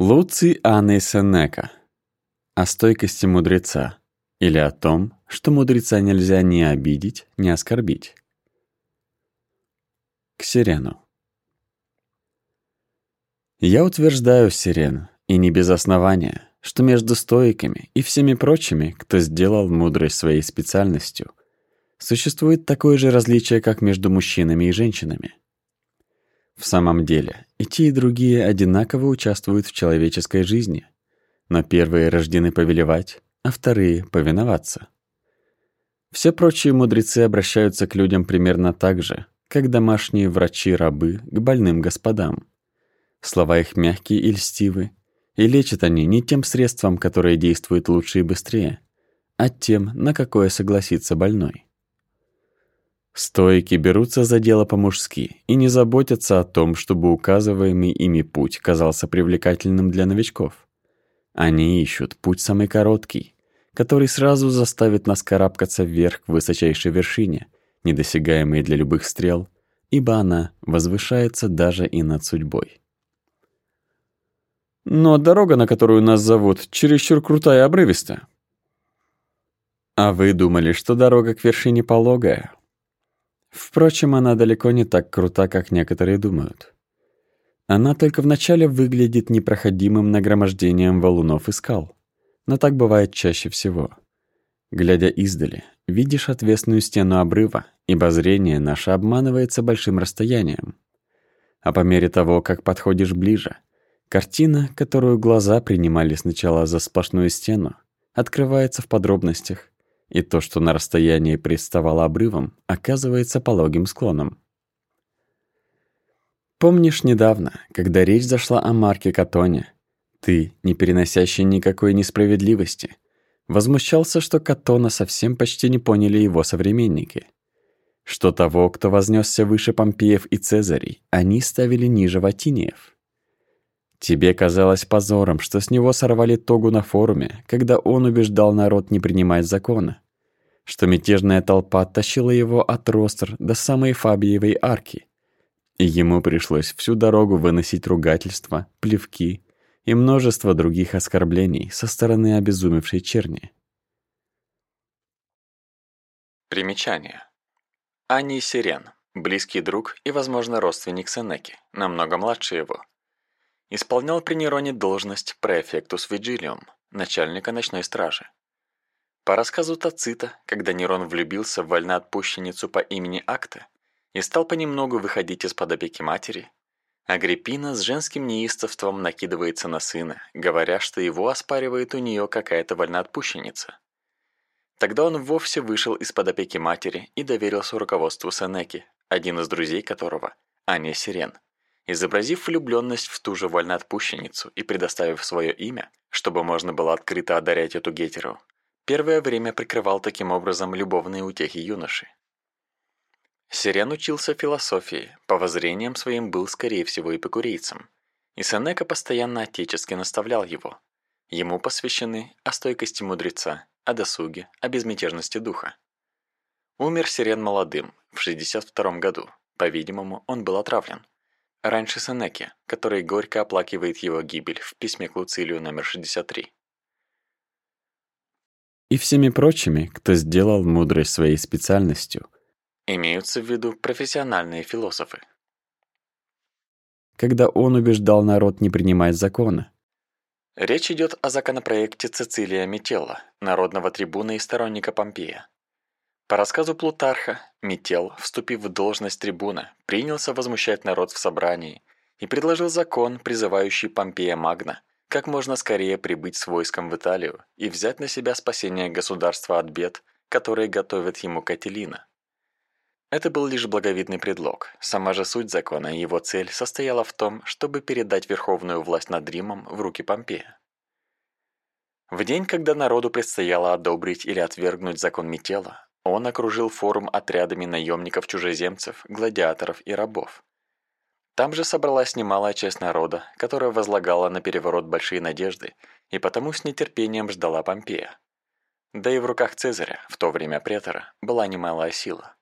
Луций Анны Сенека. О стойкости мудреца. Или о том, что мудреца нельзя ни обидеть, ни оскорбить. К Сирену. Я утверждаю, Сирен, и не без основания, что между стоиками и всеми прочими, кто сделал мудрость своей специальностью, существует такое же различие, как между мужчинами и женщинами. В самом деле, и те, и другие одинаково участвуют в человеческой жизни, но первые рождены повелевать, а вторые — повиноваться. Все прочие мудрецы обращаются к людям примерно так же, как домашние врачи-рабы к больным господам. Слова их мягкие и льстивы, и лечат они не тем средством, которое действует лучше и быстрее, а тем, на какое согласится больной. Стоики берутся за дело по-мужски и не заботятся о том, чтобы указываемый ими путь казался привлекательным для новичков. Они ищут путь самый короткий, который сразу заставит нас карабкаться вверх к высочайшей вершине, недосягаемой для любых стрел, ибо она возвышается даже и над судьбой. Но дорога, на которую нас зовут, чересчур крутая и обрывистая. А вы думали, что дорога к вершине пологая? Впрочем, она далеко не так крута, как некоторые думают. Она только вначале выглядит непроходимым нагромождением валунов и скал. Но так бывает чаще всего. Глядя издали, видишь отвесную стену обрыва, ибо зрение наше обманывается большим расстоянием. А по мере того, как подходишь ближе, картина, которую глаза принимали сначала за сплошную стену, открывается в подробностях и то, что на расстоянии представало обрывом, оказывается пологим склоном. Помнишь недавно, когда речь зашла о Марке Катоне, ты, не переносящий никакой несправедливости, возмущался, что Катона совсем почти не поняли его современники, что того, кто вознесся выше Помпеев и Цезарей, они ставили ниже Ватиниев. Тебе казалось позором, что с него сорвали тогу на форуме, когда он убеждал народ не принимать законы, что мятежная толпа тащила его от Ростер до самой Фабиевой арки, и ему пришлось всю дорогу выносить ругательства, плевки и множество других оскорблений со стороны обезумевшей черни. Примечание. Ани Сирен, близкий друг и, возможно, родственник Сенеки, намного младше его, Исполнял при Нероне должность префектус вигилиум, начальника ночной стражи. По рассказу Тацита, когда Нерон влюбился в вольноотпущенницу по имени Акта и стал понемногу выходить из-под опеки матери, Агриппина с женским неистовством накидывается на сына, говоря, что его оспаривает у нее какая-то вольноотпущенница. Тогда он вовсе вышел из-под опеки матери и доверился руководству Сенеки, один из друзей которого, Аня Сирен, Изобразив влюбленность в ту же вольноотпущенницу и предоставив свое имя, чтобы можно было открыто одарять эту гетеру, первое время прикрывал таким образом любовные утехи юноши. Сирен учился философии, по воззрениям своим был, скорее всего, эпикурейцем, и Сенека постоянно отечески наставлял его. Ему посвящены о стойкости мудреца, о досуге, о безмятежности духа. Умер Сирен молодым, в 62 году, по-видимому, он был отравлен. Раньше Сенеки, который горько оплакивает его гибель в письме к Луцилию номер 63. И всеми прочими, кто сделал мудрость своей специальностью, имеются в виду профессиональные философы. Когда он убеждал народ не принимать законы. Речь идет о законопроекте Цицилия Метелла, народного трибуна и сторонника Помпея. По рассказу Плутарха, Метел, вступив в должность трибуна, принялся возмущать народ в собрании и предложил закон, призывающий Помпея Магна как можно скорее прибыть с войском в Италию и взять на себя спасение государства от бед, которые готовит ему Кателина. Это был лишь благовидный предлог. Сама же суть закона и его цель состояла в том, чтобы передать верховную власть над Римом в руки Помпея. В день, когда народу предстояло одобрить или отвергнуть закон Метела, он окружил форум отрядами наемников-чужеземцев, гладиаторов и рабов. Там же собралась немалая часть народа, которая возлагала на переворот большие надежды и потому с нетерпением ждала Помпея. Да и в руках Цезаря, в то время претора, была немалая сила.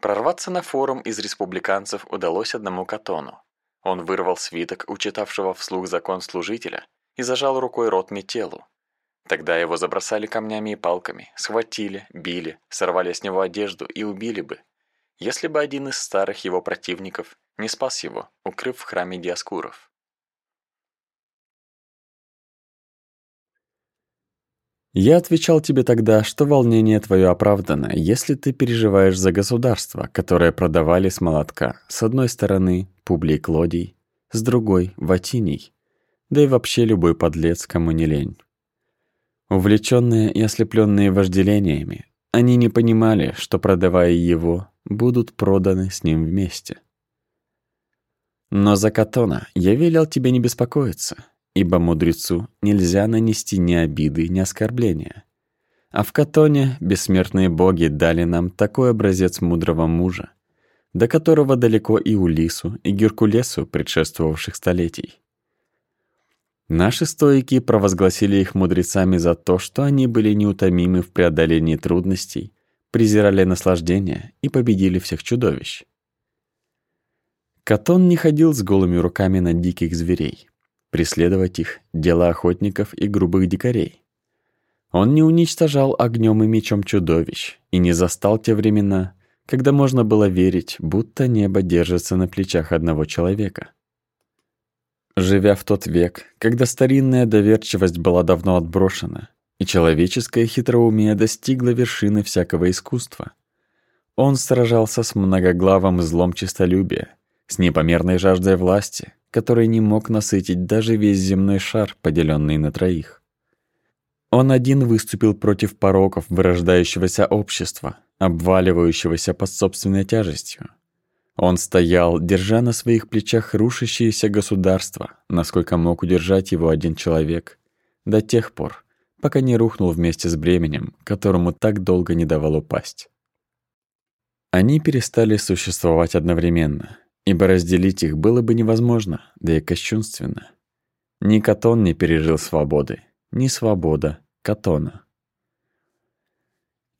Прорваться на форум из республиканцев удалось одному Катону. Он вырвал свиток у читавшего вслух закон служителя и зажал рукой рот метелу. Тогда его забросали камнями и палками, схватили, били, сорвали с него одежду и убили бы, если бы один из старых его противников не спас его, укрыв в храме Диаскуров. Я отвечал тебе тогда, что волнение твое оправдано, если ты переживаешь за государство, которое продавали с молотка. С одной стороны Публий Клодий, с другой Ватиний, да и вообще любой подлец, кому не лень. Увлеченные и ослепленные вожделениями, они не понимали, что продавая его, будут проданы с ним вместе. Но за Катона я велел тебе не беспокоиться, ибо мудрецу нельзя нанести ни обиды, ни оскорбления. А в Катоне бессмертные боги дали нам такой образец мудрого мужа, до которого далеко и Улису, и Геркулесу предшествовавших столетий. Наши стоики провозгласили их мудрецами за то, что они были неутомимы в преодолении трудностей, презирали наслаждения и победили всех чудовищ. Катон не ходил с голыми руками на диких зверей. Преследовать их — дело охотников и грубых дикарей. Он не уничтожал огнем и мечом чудовищ и не застал те времена, когда можно было верить, будто небо держится на плечах одного человека. Живя в тот век, когда старинная доверчивость была давно отброшена, и человеческое хитроумие достигло вершины всякого искусства, он сражался с многоглавым злом честолюбия, с непомерной жаждой власти, который не мог насытить даже весь земной шар, поделенный на троих. Он один выступил против пороков вырождающегося общества, обваливающегося под собственной тяжестью. Он стоял, держа на своих плечах рушащееся государство, насколько мог удержать его один человек, до тех пор, пока не рухнул вместе с бременем, которому так долго не давал упасть. Они перестали существовать одновременно, ибо разделить их было бы невозможно, да и кощунственно. Ни Катон не пережил свободы, ни свобода Катона.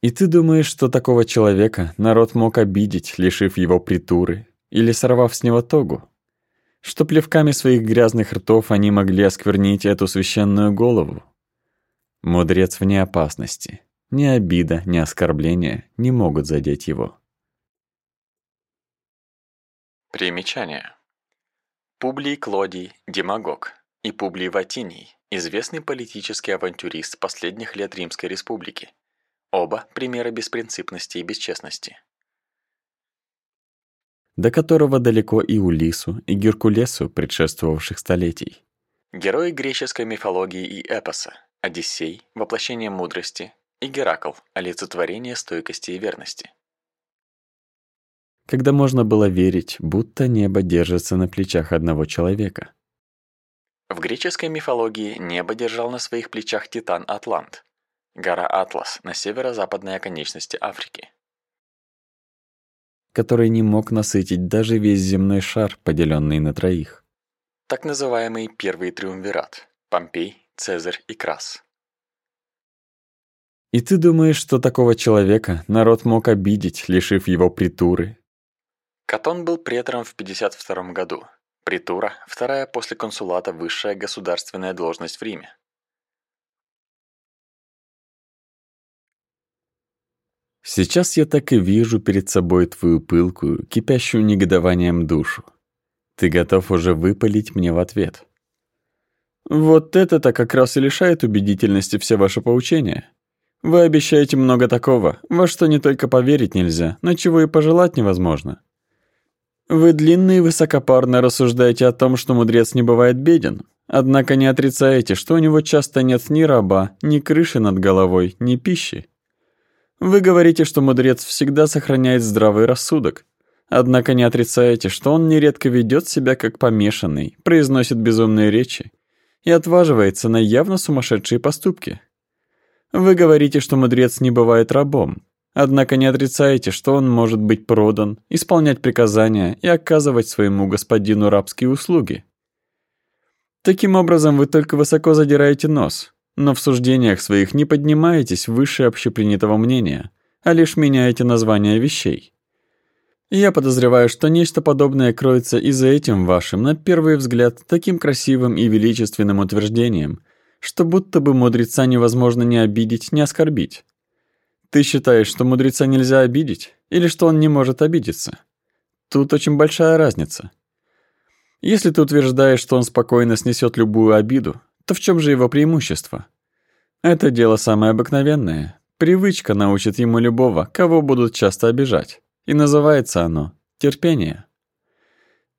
И ты думаешь, что такого человека народ мог обидеть, лишив его притуры или сорвав с него тогу? Что плевками своих грязных ртов они могли осквернить эту священную голову? Мудрец вне опасности. Ни обида, ни оскорбление не могут задеть его. Примечание. Публий Клодий – демагог, и Публий Ватиний – известный политический авантюрист последних лет Римской Республики. Оба – примеры беспринципности и бесчестности. До которого далеко и Улису, и Геркулесу предшествовавших столетий. Герои греческой мифологии и эпоса – Одиссей – воплощение мудрости, и Геракл – олицетворение стойкости и верности когда можно было верить, будто небо держится на плечах одного человека. В греческой мифологии небо держал на своих плечах титан Атлант, гора Атлас на северо-западной оконечности Африки. Который не мог насытить даже весь земной шар, поделенный на троих. Так называемый Первый Триумвират – Помпей, Цезарь и Крас. И ты думаешь, что такого человека народ мог обидеть, лишив его притуры, Катон был претором в 52 году. Притура – вторая после консулата высшая государственная должность в Риме. Сейчас я так и вижу перед собой твою пылкую, кипящую негодованием душу. Ты готов уже выпалить мне в ответ. Вот это-то как раз и лишает убедительности все ваши поучения. Вы обещаете много такого, во что не только поверить нельзя, но чего и пожелать невозможно. Вы длинно и высокопарно рассуждаете о том, что мудрец не бывает беден, однако не отрицаете, что у него часто нет ни раба, ни крыши над головой, ни пищи. Вы говорите, что мудрец всегда сохраняет здравый рассудок, однако не отрицаете, что он нередко ведет себя как помешанный, произносит безумные речи и отваживается на явно сумасшедшие поступки. Вы говорите, что мудрец не бывает рабом, Однако не отрицаете, что он может быть продан, исполнять приказания и оказывать своему господину рабские услуги. Таким образом, вы только высоко задираете нос, но в суждениях своих не поднимаетесь выше общепринятого мнения, а лишь меняете названия вещей. Я подозреваю, что нечто подобное кроется и за этим вашим, на первый взгляд, таким красивым и величественным утверждением, что будто бы мудреца невозможно ни обидеть, ни оскорбить. Ты считаешь, что мудреца нельзя обидеть, или что он не может обидеться? Тут очень большая разница. Если ты утверждаешь, что он спокойно снесет любую обиду, то в чем же его преимущество? Это дело самое обыкновенное. Привычка научит ему любого, кого будут часто обижать. И называется оно терпение.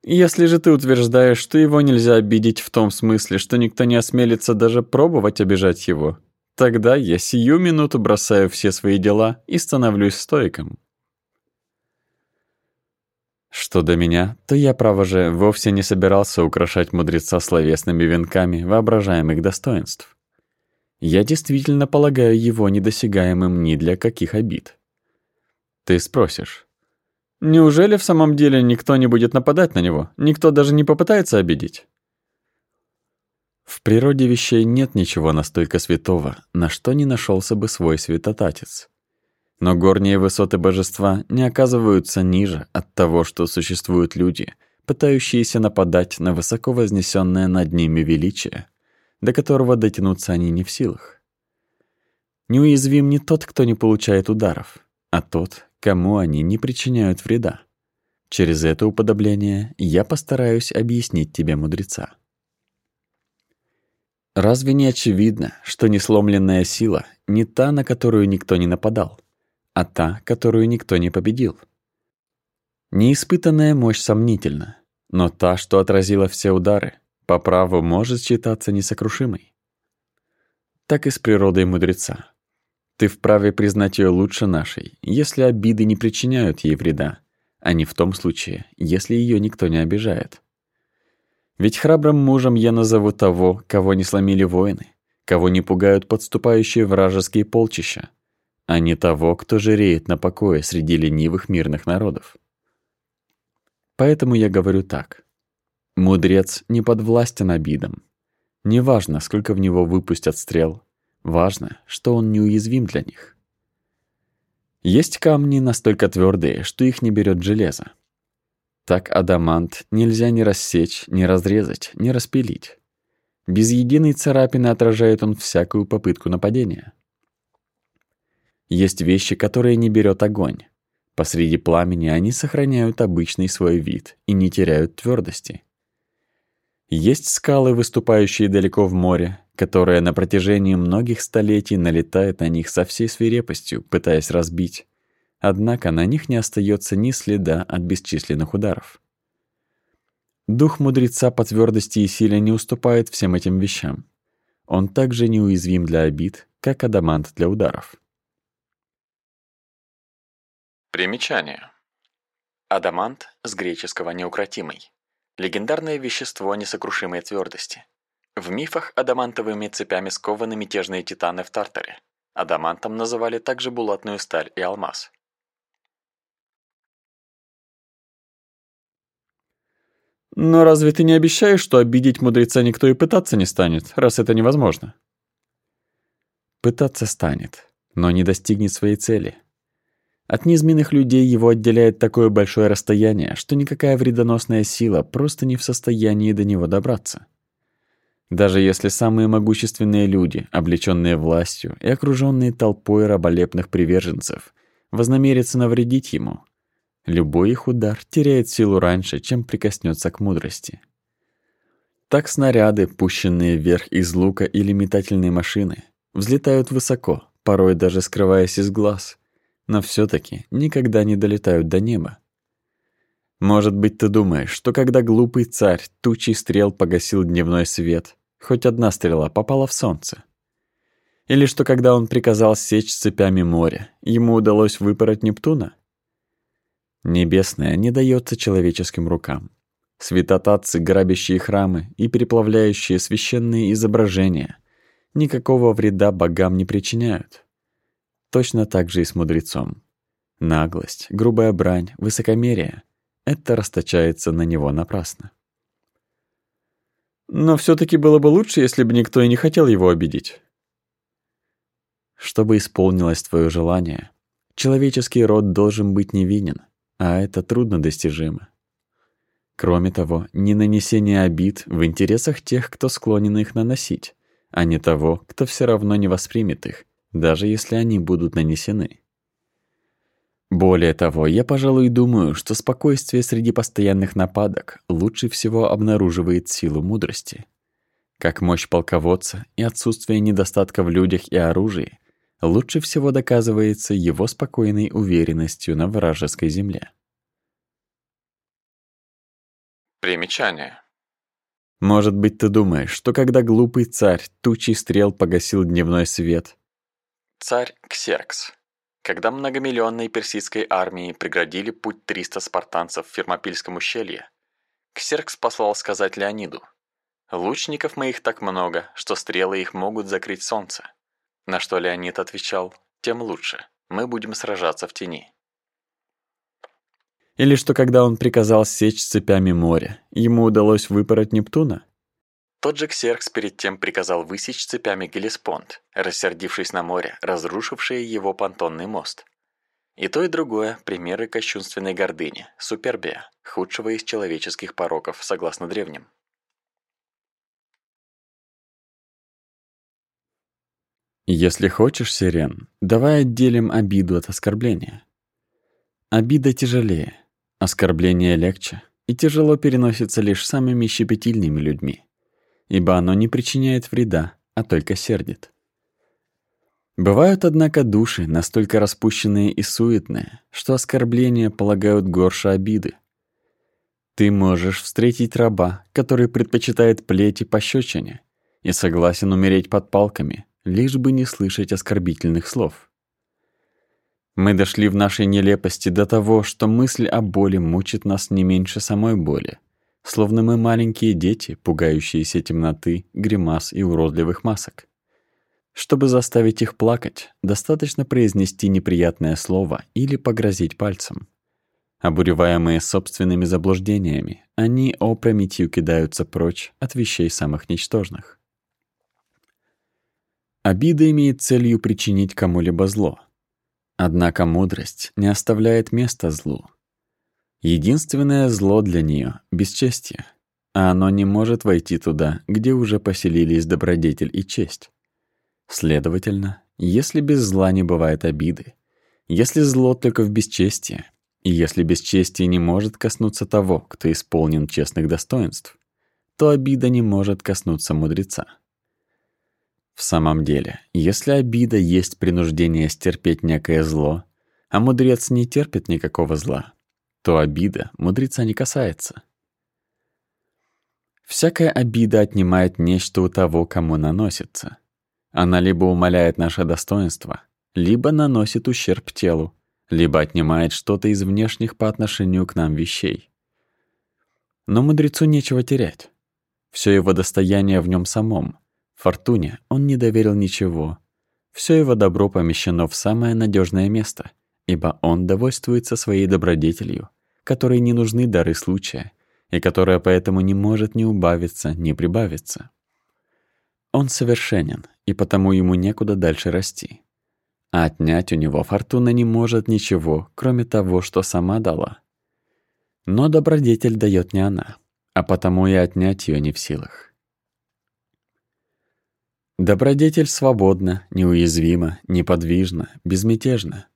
Если же ты утверждаешь, что его нельзя обидеть в том смысле, что никто не осмелится даже пробовать обижать его, тогда я сию минуту бросаю все свои дела и становлюсь стоиком. Что до меня, то я, право же, вовсе не собирался украшать мудреца словесными венками воображаемых достоинств. Я действительно полагаю его недосягаемым ни для каких обид. Ты спросишь, Неужели в самом деле никто не будет нападать на него? Никто даже не попытается обидеть? В природе вещей нет ничего настолько святого, на что не нашелся бы свой святотатец. Но горние высоты божества не оказываются ниже от того, что существуют люди, пытающиеся нападать на высоко вознесенное над ними величие, до которого дотянуться они не в силах. Неуязвим не тот, кто не получает ударов, а тот, кому они не причиняют вреда. Через это уподобление я постараюсь объяснить тебе мудреца. Разве не очевидно, что несломленная сила не та, на которую никто не нападал, а та, которую никто не победил? Неиспытанная мощь сомнительна, но та, что отразила все удары, по праву может считаться несокрушимой. Так и с природой мудреца. Ты вправе признать ее лучше нашей, если обиды не причиняют ей вреда, а не в том случае, если ее никто не обижает. Ведь храбрым мужем я назову того, кого не сломили воины, кого не пугают подступающие вражеские полчища, а не того, кто жиреет на покое среди ленивых мирных народов. Поэтому я говорю так. Мудрец не подвластен обидам. Неважно, сколько в него выпустят стрел, Важно, что он неуязвим для них. Есть камни настолько твердые, что их не берет железо. Так адамант нельзя ни рассечь, ни разрезать, ни распилить. Без единой царапины отражает он всякую попытку нападения. Есть вещи, которые не берет огонь. Посреди пламени они сохраняют обычный свой вид и не теряют твердости. Есть скалы, выступающие далеко в море, которое на протяжении многих столетий налетает на них со всей свирепостью, пытаясь разбить. Однако на них не остается ни следа от бесчисленных ударов. Дух мудреца по твердости и силе не уступает всем этим вещам. Он также неуязвим для обид, как адамант для ударов. Примечание. Адамант с греческого неукротимый. Легендарное вещество несокрушимой твердости. В мифах адамантовыми цепями скованы мятежные титаны в Тартаре. Адамантом называли также булатную сталь и алмаз. Но разве ты не обещаешь, что обидеть мудреца никто и пытаться не станет, раз это невозможно? Пытаться станет, но не достигнет своей цели. От низменных людей его отделяет такое большое расстояние, что никакая вредоносная сила просто не в состоянии до него добраться. Даже если самые могущественные люди, облеченные властью и окруженные толпой раболепных приверженцев, вознамерятся навредить ему, любой их удар теряет силу раньше, чем прикоснется к мудрости. Так снаряды, пущенные вверх из лука или метательной машины, взлетают высоко, порой даже скрываясь из глаз, но все таки никогда не долетают до неба. Может быть, ты думаешь, что когда глупый царь тучей стрел погасил дневной свет, хоть одна стрела попала в солнце? Или что когда он приказал сечь цепями море, ему удалось выпороть Нептуна? Небесное не дается человеческим рукам. Святотатцы, грабящие храмы и переплавляющие священные изображения, никакого вреда богам не причиняют. Точно так же и с мудрецом. Наглость, грубая брань, высокомерие — это расточается на него напрасно. Но все таки было бы лучше, если бы никто и не хотел его обидеть. Чтобы исполнилось твое желание, человеческий род должен быть невинен, а это трудно достижимо. Кроме того, не нанесение обид в интересах тех, кто склонен их наносить, а не того, кто все равно не воспримет их, даже если они будут нанесены. Более того, я, пожалуй, думаю, что спокойствие среди постоянных нападок лучше всего обнаруживает силу мудрости. Как мощь полководца и отсутствие недостатка в людях и оружии лучше всего доказывается его спокойной уверенностью на вражеской земле. Примечание. Может быть, ты думаешь, что когда глупый царь тучей стрел погасил дневной свет? Царь Ксеркс. Когда многомиллионной персидской армии преградили путь 300 спартанцев в Фермопильском ущелье, Ксеркс послал сказать Леониду, «Лучников моих так много, что стрелы их могут закрыть солнце». На что Леонид отвечал, «Тем лучше, мы будем сражаться в тени». Или что когда он приказал сечь цепями море, ему удалось выпороть Нептуна? Тот же Ксеркс перед тем приказал высечь цепями Гелеспонд, рассердившись на море, разрушившее его понтонный мост. И то, и другое – примеры кощунственной гордыни, супербия, худшего из человеческих пороков, согласно древним. Если хочешь, Сирен, давай отделим обиду от оскорбления. Обида тяжелее, Оскорбление легче и тяжело переносится лишь самыми щепетильными людьми, ибо оно не причиняет вреда, а только сердит. Бывают, однако, души, настолько распущенные и суетные, что оскорбления полагают горше обиды. Ты можешь встретить раба, который предпочитает плеть и пощечине, и согласен умереть под палками, лишь бы не слышать оскорбительных слов. Мы дошли в нашей нелепости до того, что мысль о боли мучит нас не меньше самой боли, словно мы маленькие дети, пугающиеся темноты, гримас и уродливых масок. Чтобы заставить их плакать, достаточно произнести неприятное слово или погрозить пальцем. Обуреваемые собственными заблуждениями, они опрометью кидаются прочь от вещей самых ничтожных. Обида имеет целью причинить кому-либо зло — Однако мудрость не оставляет места злу. Единственное зло для нее — бесчестие, а оно не может войти туда, где уже поселились добродетель и честь. Следовательно, если без зла не бывает обиды, если зло только в бесчестии, и если бесчестие не может коснуться того, кто исполнен честных достоинств, то обида не может коснуться мудреца. В самом деле, если обида есть принуждение стерпеть некое зло, а мудрец не терпит никакого зла, то обида мудреца не касается. Всякая обида отнимает нечто у того, кому наносится. Она либо умаляет наше достоинство, либо наносит ущерб телу, либо отнимает что-то из внешних по отношению к нам вещей. Но мудрецу нечего терять. Все его достояние в нем самом, Фортуне он не доверил ничего. Все его добро помещено в самое надежное место, ибо он довольствуется своей добродетелью, которой не нужны дары случая, и которая поэтому не может ни убавиться, ни прибавиться. Он совершенен, и потому ему некуда дальше расти. А отнять у него фортуна не может ничего, кроме того, что сама дала. Но добродетель дает не она, а потому и отнять ее не в силах. Добродетель свободна, неуязвима, неподвижна, безмятежна.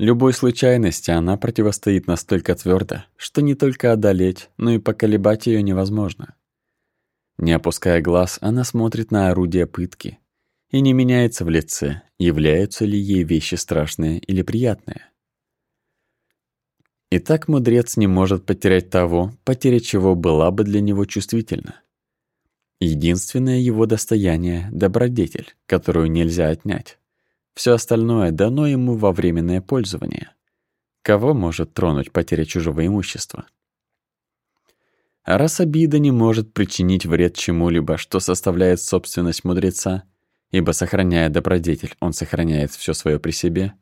Любой случайности она противостоит настолько твердо, что не только одолеть, но и поколебать ее невозможно. Не опуская глаз, она смотрит на орудие пытки и не меняется в лице, являются ли ей вещи страшные или приятные. И так мудрец не может потерять того, потеря чего была бы для него чувствительна. Единственное его достояние — добродетель, которую нельзя отнять. Все остальное дано ему во временное пользование. Кого может тронуть потеря чужого имущества? А раз обида не может причинить вред чему-либо, что составляет собственность мудреца, ибо, сохраняя добродетель, он сохраняет все свое при себе,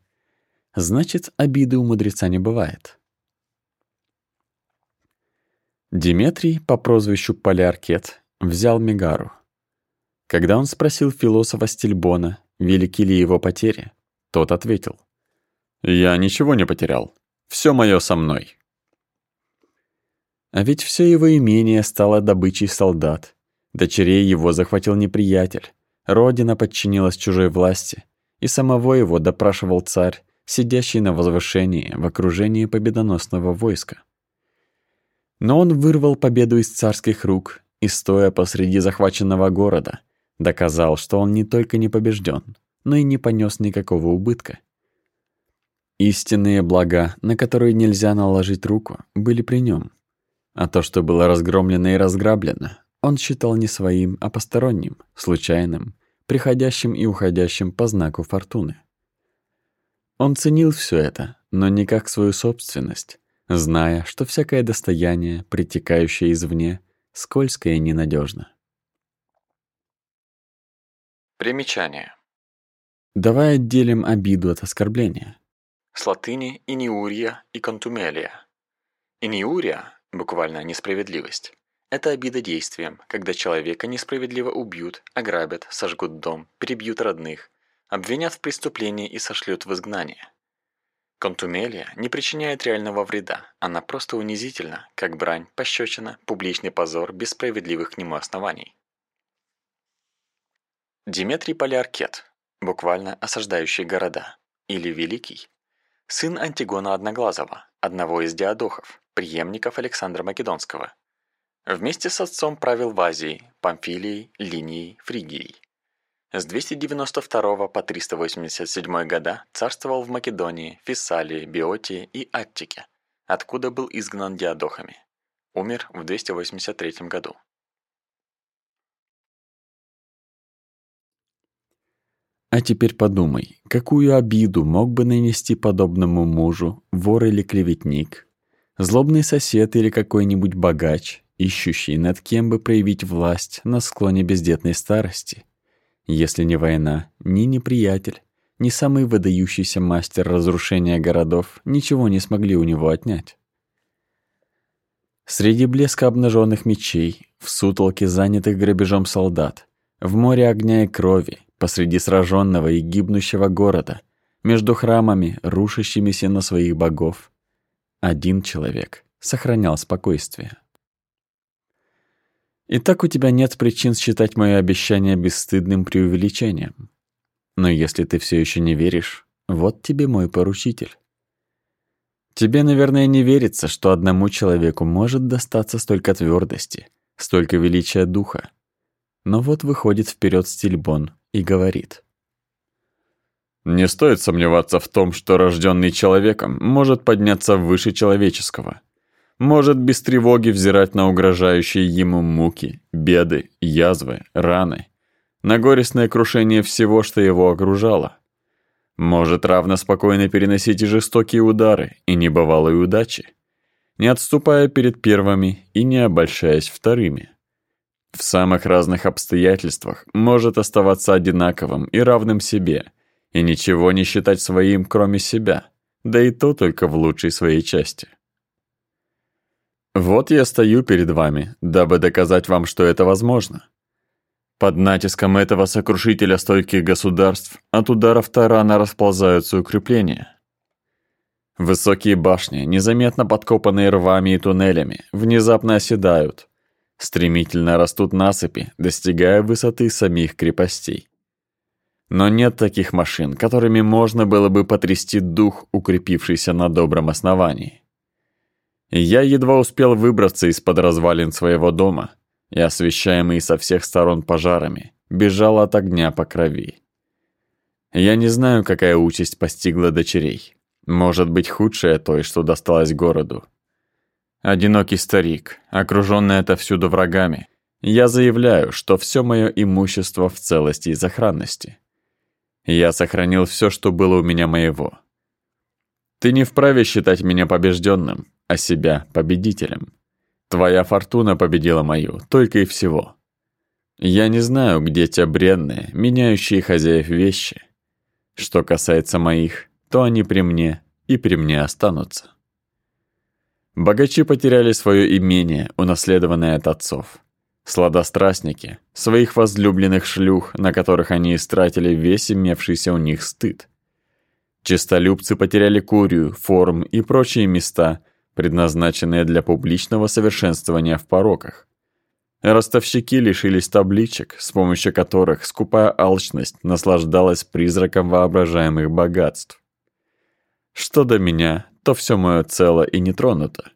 значит, обиды у мудреца не бывает. Диметрий по прозвищу Поляркет взял Мегару. Когда он спросил философа Стильбона, велики ли его потери, тот ответил. «Я ничего не потерял. Все мое со мной. А ведь все его имение стало добычей солдат. Дочерей его захватил неприятель. Родина подчинилась чужой власти, и самого его допрашивал царь, сидящий на возвышении в окружении победоносного войска. Но он вырвал победу из царских рук и, стоя посреди захваченного города, доказал, что он не только не побежден, но и не понес никакого убытка. Истинные блага, на которые нельзя наложить руку, были при нем, а то, что было разгромлено и разграблено, он считал не своим, а посторонним, случайным, приходящим и уходящим по знаку фортуны. Он ценил все это, но не как свою собственность, зная, что всякое достояние, притекающее извне, скользкое и ненадежно. Примечание. Давай отделим обиду от оскорбления. С латыни «иниурия» и «контумелия». «Иниурия» — буквально «несправедливость». Это обида действием, когда человека несправедливо убьют, ограбят, сожгут дом, перебьют родных, обвинят в преступлении и сошлют в изгнание. Контумелия не причиняет реального вреда, она просто унизительна, как брань, пощечина, публичный позор без справедливых к нему оснований. Диметрий Полиаркет, буквально осаждающий города, или Великий, сын Антигона Одноглазого, одного из диадохов, преемников Александра Македонского, Вместе с отцом правил в Азии, Памфилией, Линией, Фригией. С 292 по 387 года царствовал в Македонии, Фессалии, Биотии и Аттике, откуда был изгнан диадохами. Умер в 283 году. А теперь подумай, какую обиду мог бы нанести подобному мужу вор или клеветник, злобный сосед или какой-нибудь богач, ищущий над кем бы проявить власть на склоне бездетной старости. Если не война, ни неприятель, ни самый выдающийся мастер разрушения городов ничего не смогли у него отнять. Среди блеска обнаженных мечей, в сутолке занятых грабежом солдат, в море огня и крови, посреди сраженного и гибнущего города, между храмами, рушащимися на своих богов, один человек сохранял спокойствие. И так у тебя нет причин считать мое обещание бесстыдным преувеличением. Но если ты все еще не веришь, вот тебе мой поручитель. Тебе, наверное, не верится, что одному человеку может достаться столько твердости, столько величия духа. Но вот выходит вперед Стильбон и говорит. Не стоит сомневаться в том, что рожденный человеком может подняться выше человеческого может без тревоги взирать на угрожающие ему муки, беды, язвы, раны, на горестное крушение всего, что его окружало. Может равно спокойно переносить и жестокие удары, и небывалые удачи, не отступая перед первыми и не обольщаясь вторыми. В самых разных обстоятельствах может оставаться одинаковым и равным себе, и ничего не считать своим, кроме себя, да и то только в лучшей своей части. Вот я стою перед вами, дабы доказать вам, что это возможно. Под натиском этого сокрушителя стольких государств от ударов тарана расползаются укрепления. Высокие башни, незаметно подкопанные рвами и туннелями, внезапно оседают. Стремительно растут насыпи, достигая высоты самих крепостей. Но нет таких машин, которыми можно было бы потрясти дух, укрепившийся на добром основании. Я едва успел выбраться из-под развалин своего дома и, освещаемый со всех сторон пожарами, бежал от огня по крови. Я не знаю, какая участь постигла дочерей. Может быть, худшая той, что досталась городу. Одинокий старик, окружённый отовсюду врагами, я заявляю, что все мое имущество в целости и сохранности. Я сохранил все, что было у меня моего. Ты не вправе считать меня побежденным, а себя победителем. Твоя фортуна победила мою, только и всего. Я не знаю, где те бренные, меняющие хозяев вещи. Что касается моих, то они при мне и при мне останутся. Богачи потеряли свое имение, унаследованное от отцов. Сладострастники — своих возлюбленных шлюх, на которых они истратили весь имевшийся у них стыд. Чистолюбцы потеряли Курию, форум и прочие места, предназначенные для публичного совершенствования в пороках. Ростовщики лишились табличек, с помощью которых скупая алчность наслаждалась призраком воображаемых богатств. Что до меня, то все мое цело и не тронуто.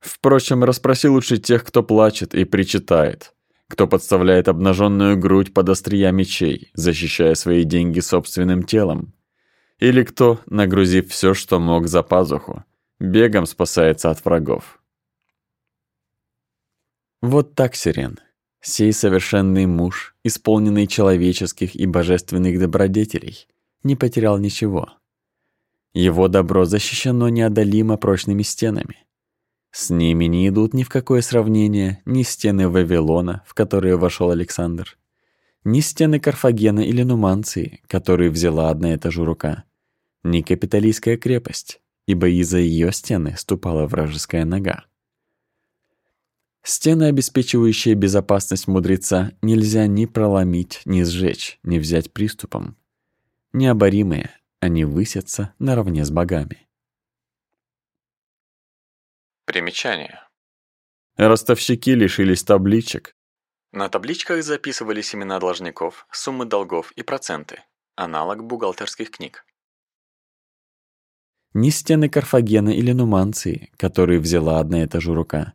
Впрочем, расспроси лучше тех, кто плачет и причитает, кто подставляет обнаженную грудь под острия мечей, защищая свои деньги собственным телом, или кто, нагрузив все, что мог за пазуху, бегом спасается от врагов. Вот так, Сирен. Сей совершенный муж, исполненный человеческих и божественных добродетелей, не потерял ничего. Его добро защищено неодолимо прочными стенами. С ними не идут ни в какое сравнение ни стены Вавилона, в которые вошел Александр, ни стены Карфагена или Нуманции, которые взяла одна и та же рука, ни капиталистская крепость, ибо из-за ее стены ступала вражеская нога. Стены, обеспечивающие безопасность мудреца, нельзя ни проломить, ни сжечь, ни взять приступом. Необоримые, они высятся наравне с богами. Примечание. Ростовщики лишились табличек. На табличках записывались имена должников, суммы долгов и проценты. Аналог бухгалтерских книг. Ни стены Карфагена или Нуманции, которые взяла одна и та же рука,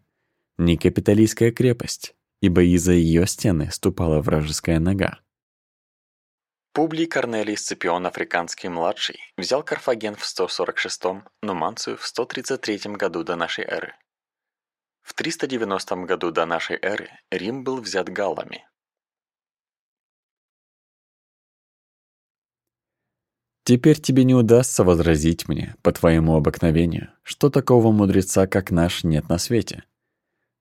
ни капиталистская крепость, ибо из-за ее стены ступала вражеская нога. Публий Корнелий Сципион Африканский-младший взял Карфаген в 146-м, Нуманцию в 133 году до нашей эры. В 390 году до нашей эры Рим был взят галлами. Теперь тебе не удастся возразить мне, по твоему обыкновению, что такого мудреца, как наш, нет на свете.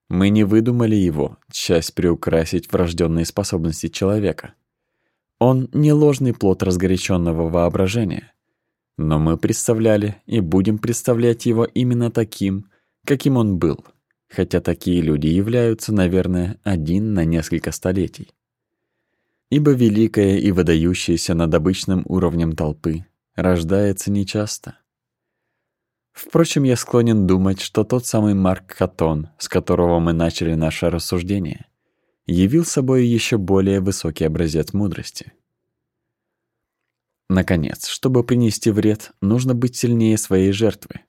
Мы не выдумали его, часть приукрасить врожденные способности человека. Он не ложный плод разгоряченного воображения. Но мы представляли и будем представлять его именно таким, каким он был, хотя такие люди являются, наверное, один на несколько столетий. Ибо великое и выдающееся над обычным уровнем толпы рождается нечасто. Впрочем, я склонен думать, что тот самый Марк Катон, с которого мы начали наше рассуждение, явил собой еще более высокий образец мудрости. Наконец, чтобы принести вред, нужно быть сильнее своей жертвы.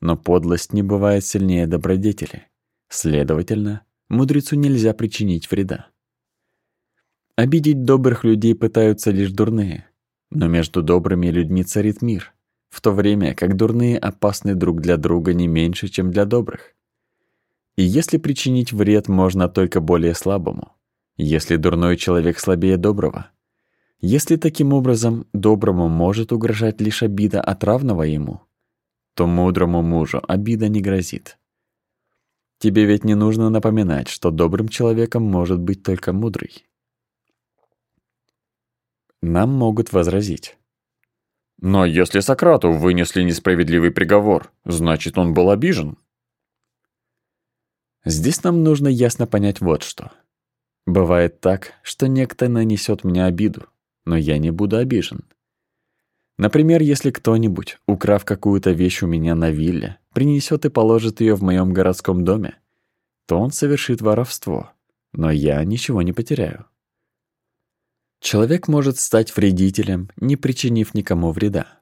Но подлость не бывает сильнее добродетели. Следовательно, мудрецу нельзя причинить вреда. Обидеть добрых людей пытаются лишь дурные, но между добрыми людьми царит мир, в то время как дурные опасны друг для друга не меньше, чем для добрых. И если причинить вред можно только более слабому, если дурной человек слабее доброго, если таким образом доброму может угрожать лишь обида от равного ему, то мудрому мужу обида не грозит. Тебе ведь не нужно напоминать, что добрым человеком может быть только мудрый. Нам могут возразить. Но если Сократу вынесли несправедливый приговор, значит, он был обижен. Здесь нам нужно ясно понять вот что. Бывает так, что некто нанесет мне обиду, но я не буду обижен. Например, если кто-нибудь, украв какую-то вещь у меня на вилле, принесет и положит ее в моем городском доме, то он совершит воровство, но я ничего не потеряю. Человек может стать вредителем, не причинив никому вреда.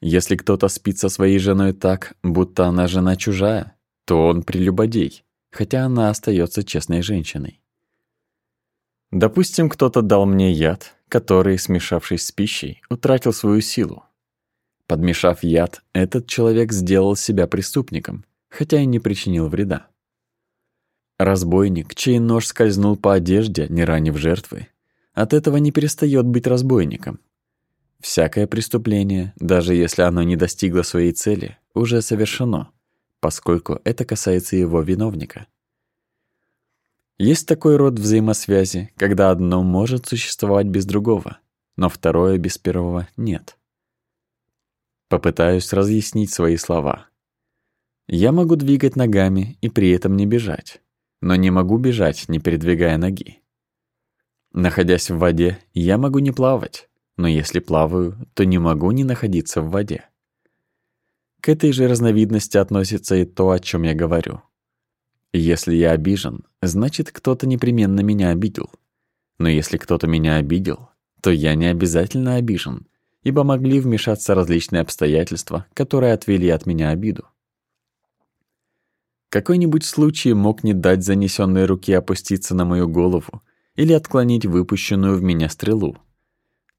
Если кто-то спит со своей женой так, будто она жена чужая, то он прелюбодей, хотя она остается честной женщиной. Допустим, кто-то дал мне яд, который, смешавшись с пищей, утратил свою силу. Подмешав яд, этот человек сделал себя преступником, хотя и не причинил вреда. Разбойник, чей нож скользнул по одежде, не ранив жертвы, от этого не перестает быть разбойником. Всякое преступление, даже если оно не достигло своей цели, уже совершено, поскольку это касается его виновника. Есть такой род взаимосвязи, когда одно может существовать без другого, но второе без первого нет. Попытаюсь разъяснить свои слова. Я могу двигать ногами и при этом не бежать, но не могу бежать, не передвигая ноги. Находясь в воде, я могу не плавать, но если плаваю, то не могу не находиться в воде. К этой же разновидности относится и то, о чем я говорю. Если я обижен, значит, кто-то непременно меня обидел. Но если кто-то меня обидел, то я не обязательно обижен, ибо могли вмешаться различные обстоятельства, которые отвели от меня обиду. Какой-нибудь случай мог не дать занесенной руке опуститься на мою голову или отклонить выпущенную в меня стрелу.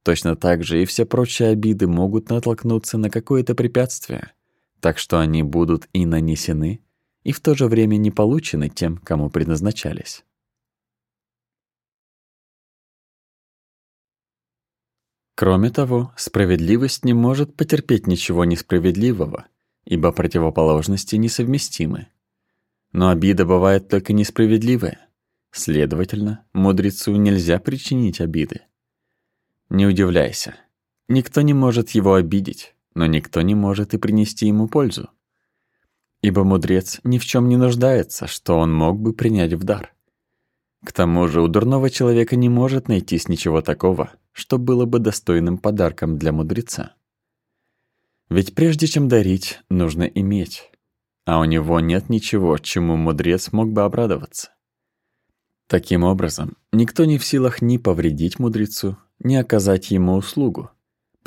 Точно так же и все прочие обиды могут натолкнуться на какое-то препятствие, так что они будут и нанесены, и в то же время не получены тем, кому предназначались. Кроме того, справедливость не может потерпеть ничего несправедливого, ибо противоположности несовместимы. Но обида бывает только несправедливая. Следовательно, мудрецу нельзя причинить обиды. Не удивляйся. Никто не может его обидеть, но никто не может и принести ему пользу. Ибо мудрец ни в чем не нуждается, что он мог бы принять в дар. К тому же у дурного человека не может найтись ничего такого, что было бы достойным подарком для мудреца. Ведь прежде чем дарить, нужно иметь, а у него нет ничего, чему мудрец мог бы обрадоваться. Таким образом, никто не в силах ни повредить мудрецу, ни оказать ему услугу,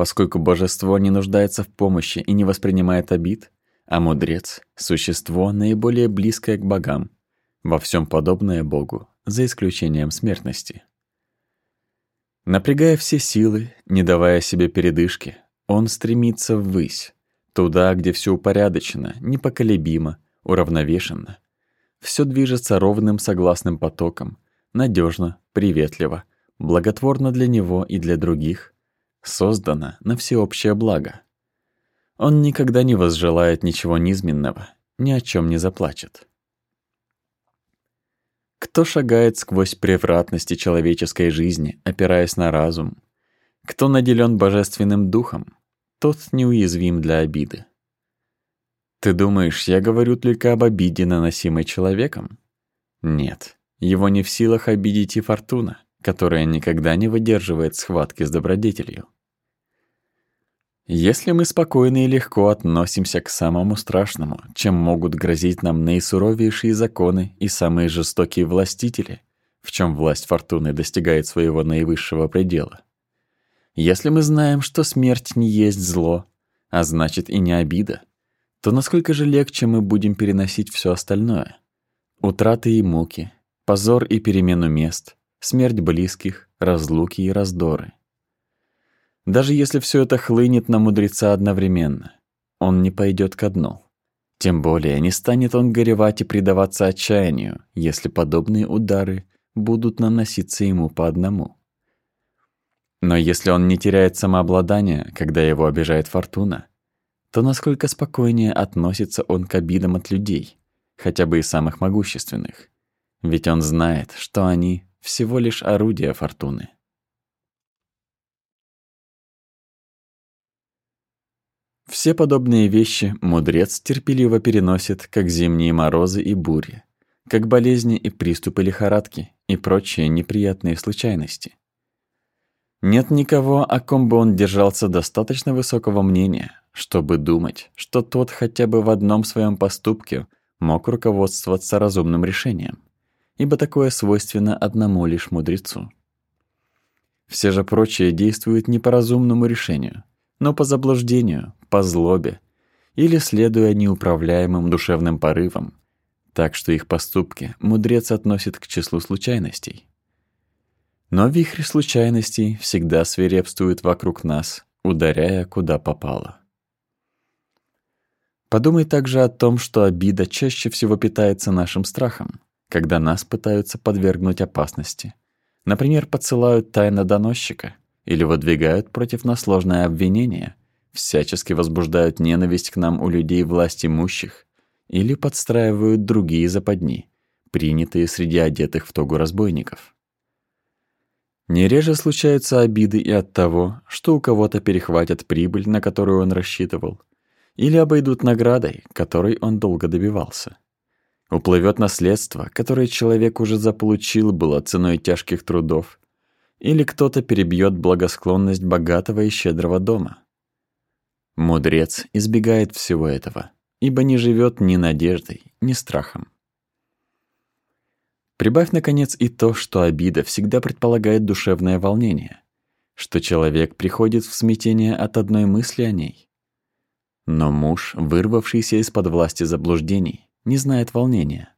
поскольку божество не нуждается в помощи и не воспринимает обид, а мудрец — существо наиболее близкое к богам, во всем подобное Богу, за исключением смертности. Напрягая все силы, не давая себе передышки, он стремится ввысь, туда, где все упорядочено, непоколебимо, уравновешенно. Все движется ровным согласным потоком, надежно, приветливо, благотворно для него и для других, создано на всеобщее благо. Он никогда не возжелает ничего низменного, ни о чем не заплачет. Кто шагает сквозь превратности человеческой жизни, опираясь на разум? Кто наделен божественным духом? Тот неуязвим для обиды. Ты думаешь, я говорю только об обиде, наносимой человеком? Нет, его не в силах обидеть и фортуна, которая никогда не выдерживает схватки с добродетелью. Если мы спокойно и легко относимся к самому страшному, чем могут грозить нам наисуровейшие законы и самые жестокие властители, в чем власть фортуны достигает своего наивысшего предела. Если мы знаем, что смерть не есть зло, а значит и не обида, то насколько же легче мы будем переносить все остальное? Утраты и муки, позор и перемену мест, смерть близких, разлуки и раздоры. Даже если все это хлынет на мудреца одновременно, он не пойдет ко дну. Тем более не станет он горевать и предаваться отчаянию, если подобные удары будут наноситься ему по одному. Но если он не теряет самообладания, когда его обижает фортуна, то насколько спокойнее относится он к обидам от людей, хотя бы и самых могущественных. Ведь он знает, что они всего лишь орудия фортуны. Все подобные вещи мудрец терпеливо переносит, как зимние морозы и бури, как болезни и приступы лихорадки и прочие неприятные случайности. Нет никого, о ком бы он держался достаточно высокого мнения, чтобы думать, что тот хотя бы в одном своем поступке мог руководствоваться разумным решением, ибо такое свойственно одному лишь мудрецу. Все же прочие действуют не по разумному решению, но по заблуждению, по злобе или следуя неуправляемым душевным порывам, так что их поступки мудрец относит к числу случайностей. Но вихрь случайностей всегда свирепствует вокруг нас, ударяя куда попало. Подумай также о том, что обида чаще всего питается нашим страхом, когда нас пытаются подвергнуть опасности. Например, подсылают тайно доносчика или выдвигают против нас сложное обвинение, всячески возбуждают ненависть к нам у людей власть имущих или подстраивают другие западни, принятые среди одетых в тогу разбойников. Не реже случаются обиды и от того, что у кого-то перехватят прибыль, на которую он рассчитывал, или обойдут наградой, которой он долго добивался. Уплывет наследство, которое человек уже заполучил было ценой тяжких трудов, или кто-то перебьет благосклонность богатого и щедрого дома. Мудрец избегает всего этого, ибо не живет ни надеждой, ни страхом. Прибавь, наконец, и то, что обида всегда предполагает душевное волнение, что человек приходит в смятение от одной мысли о ней. Но муж, вырвавшийся из-под власти заблуждений, не знает волнения.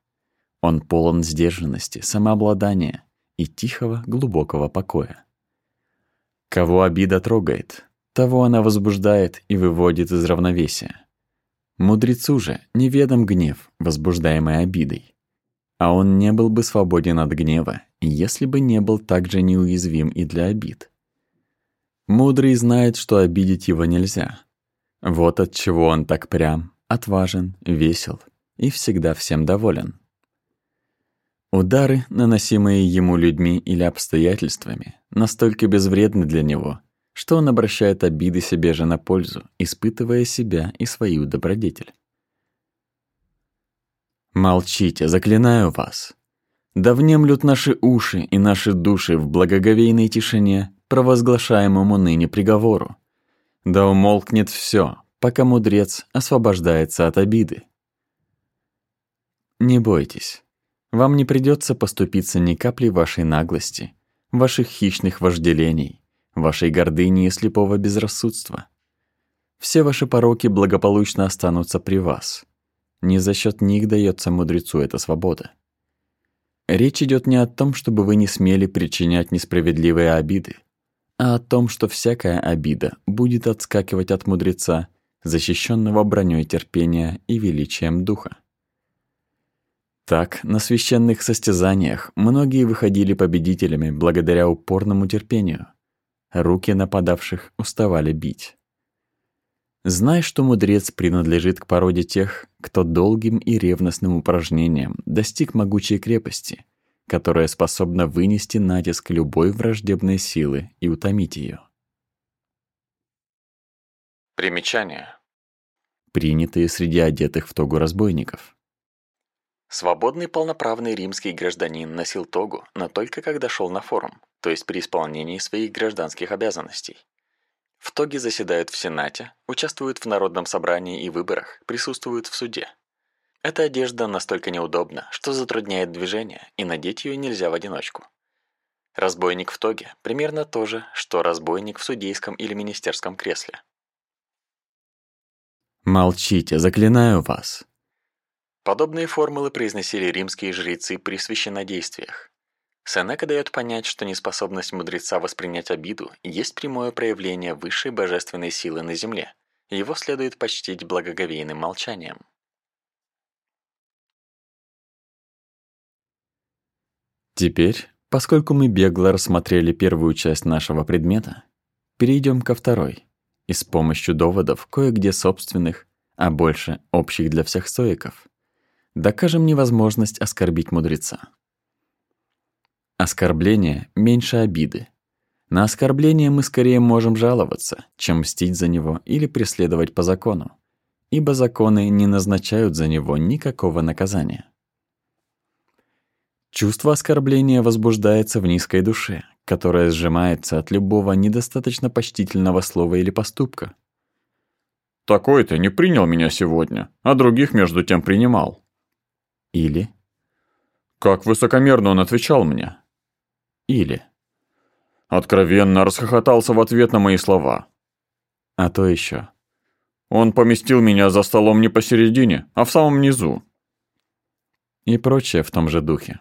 Он полон сдержанности, самообладания и тихого, глубокого покоя. Кого обида трогает, того она возбуждает и выводит из равновесия. Мудрецу же неведом гнев, возбуждаемый обидой. А он не был бы свободен от гнева, если бы не был также неуязвим и для обид. Мудрый знает, что обидеть его нельзя. Вот от чего он так прям, отважен, весел и всегда всем доволен. Удары, наносимые ему людьми или обстоятельствами, настолько безвредны для него, что он обращает обиды себе же на пользу, испытывая себя и свою добродетель. Молчите, заклинаю вас. Да внемлют наши уши и наши души в благоговейной тишине, провозглашаемому ныне приговору. Да умолкнет все, пока мудрец освобождается от обиды. Не бойтесь, вам не придется поступиться ни капли вашей наглости, ваших хищных вожделений, вашей гордыни и слепого безрассудства. Все ваши пороки благополучно останутся при вас. Не за счет них дается мудрецу эта свобода. Речь идет не о том, чтобы вы не смели причинять несправедливые обиды, а о том, что всякая обида будет отскакивать от мудреца, защищенного броней терпения и величием духа. Так, на священных состязаниях многие выходили победителями благодаря упорному терпению, Руки нападавших уставали бить. Знай, что мудрец принадлежит к породе тех, кто долгим и ревностным упражнением достиг могучей крепости, которая способна вынести натиск любой враждебной силы и утомить ее. Примечание. Принятые среди одетых в тогу разбойников. Свободный полноправный римский гражданин носил тогу, но только когда шел на форум, то есть при исполнении своих гражданских обязанностей. В тоге заседают в Сенате, участвуют в народном собрании и выборах, присутствуют в суде. Эта одежда настолько неудобна, что затрудняет движение, и надеть ее нельзя в одиночку. Разбойник в тоге примерно то же, что разбойник в судейском или министерском кресле. «Молчите, заклинаю вас!» Подобные формулы произносили римские жрецы при священнодействиях. Сенека дает понять, что неспособность мудреца воспринять обиду есть прямое проявление высшей божественной силы на земле. Его следует почтить благоговейным молчанием. Теперь, поскольку мы бегло рассмотрели первую часть нашего предмета, перейдем ко второй, и с помощью доводов кое-где собственных, а больше общих для всех стоиков, докажем невозможность оскорбить мудреца. Оскорбление меньше обиды. На оскорбление мы скорее можем жаловаться, чем мстить за него или преследовать по закону, ибо законы не назначают за него никакого наказания. Чувство оскорбления возбуждается в низкой душе, которая сжимается от любого недостаточно почтительного слова или поступка. «Такой-то не принял меня сегодня, а других между тем принимал». Или «Как высокомерно он отвечал мне!» Или Откровенно расхохотался в ответ на мои слова. А то еще. Он поместил меня за столом не посередине, а в самом низу. И прочее в том же духе.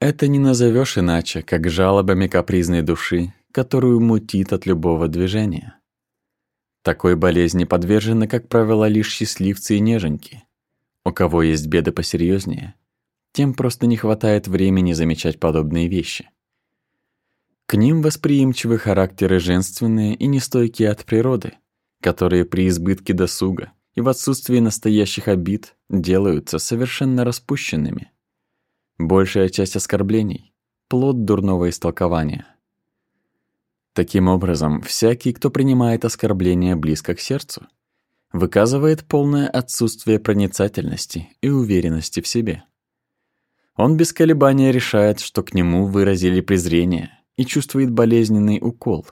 Это не назовешь иначе, как жалобами капризной души, которую мутит от любого движения. Такой болезни подвержены, как правило, лишь счастливцы и неженки. У кого есть беды посерьезнее, тем просто не хватает времени замечать подобные вещи. К ним восприимчивы характеры женственные и нестойкие от природы, которые при избытке досуга и в отсутствии настоящих обид делаются совершенно распущенными. Большая часть оскорблений — плод дурного истолкования. Таким образом, всякий, кто принимает оскорбление близко к сердцу — выказывает полное отсутствие проницательности и уверенности в себе. Он без колебания решает, что к нему выразили презрение и чувствует болезненный укол.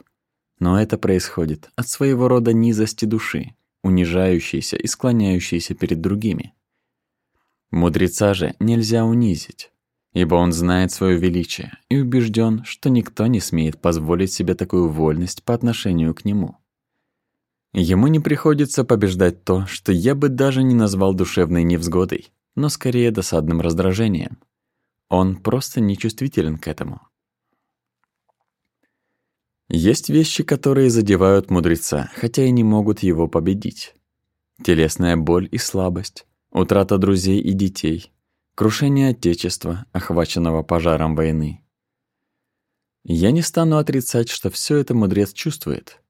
Но это происходит от своего рода низости души, унижающейся и склоняющейся перед другими. Мудреца же нельзя унизить, ибо он знает свое величие и убежден, что никто не смеет позволить себе такую вольность по отношению к нему. Ему не приходится побеждать то, что я бы даже не назвал душевной невзгодой, но скорее досадным раздражением. Он просто нечувствителен к этому. Есть вещи, которые задевают мудреца, хотя и не могут его победить. Телесная боль и слабость, утрата друзей и детей, крушение отечества, охваченного пожаром войны. Я не стану отрицать, что все это мудрец чувствует.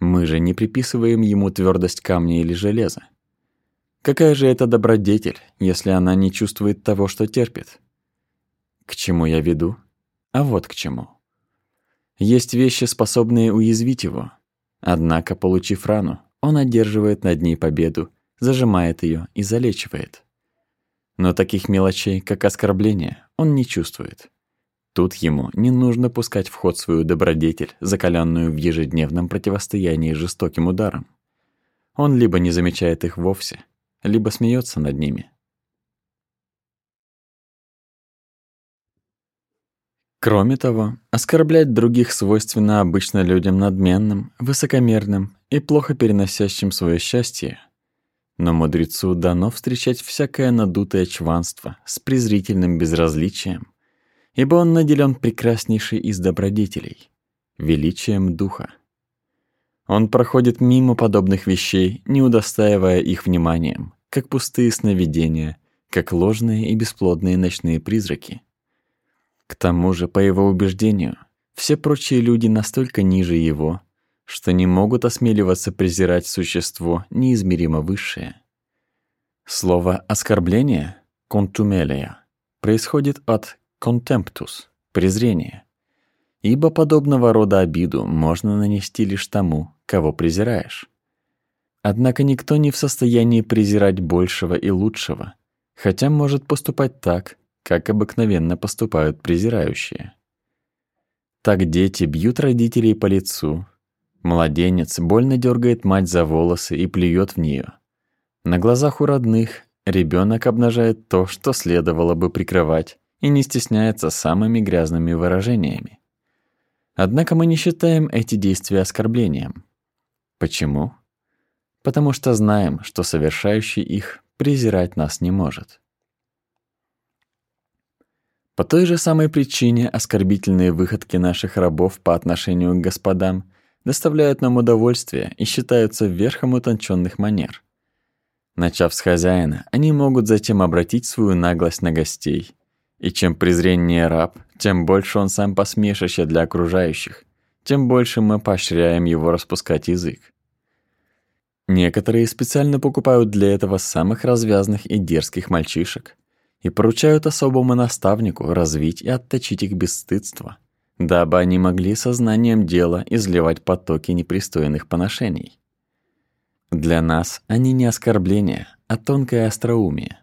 Мы же не приписываем ему твердость камня или железа. Какая же это добродетель, если она не чувствует того, что терпит? К чему я веду? А вот к чему. Есть вещи, способные уязвить его. Однако, получив рану, он одерживает над ней победу, зажимает ее и залечивает. Но таких мелочей, как оскорбление, он не чувствует. Тут ему не нужно пускать в ход свою добродетель, закаленную в ежедневном противостоянии жестоким ударам. Он либо не замечает их вовсе, либо смеется над ними. Кроме того, оскорблять других свойственно обычно людям надменным, высокомерным и плохо переносящим свое счастье, но мудрецу дано встречать всякое надутое чванство с презрительным безразличием, ибо он наделен прекраснейшей из добродетелей — величием духа. Он проходит мимо подобных вещей, не удостаивая их вниманием, как пустые сновидения, как ложные и бесплодные ночные призраки. К тому же, по его убеждению, все прочие люди настолько ниже его, что не могут осмеливаться презирать существо неизмеримо высшее. Слово «оскорбление» — «контумелия» происходит от «contemptus» — презрение, ибо подобного рода обиду можно нанести лишь тому, кого презираешь. Однако никто не в состоянии презирать большего и лучшего, хотя может поступать так, как обыкновенно поступают презирающие. Так дети бьют родителей по лицу, Младенец больно дергает мать за волосы и плюет в нее. На глазах у родных ребенок обнажает то, что следовало бы прикрывать, и не стесняется самыми грязными выражениями. Однако мы не считаем эти действия оскорблением. Почему? Потому что знаем, что совершающий их презирать нас не может. По той же самой причине оскорбительные выходки наших рабов по отношению к господам доставляют нам удовольствие и считаются верхом утонченных манер. Начав с хозяина, они могут затем обратить свою наглость на гостей. И чем презреннее раб, тем больше он сам посмешище для окружающих, тем больше мы поощряем его распускать язык. Некоторые специально покупают для этого самых развязных и дерзких мальчишек и поручают особому наставнику развить и отточить их бесстыдство дабы они могли сознанием дела изливать потоки непристойных поношений. Для нас они не оскорбления, а тонкое остроумие.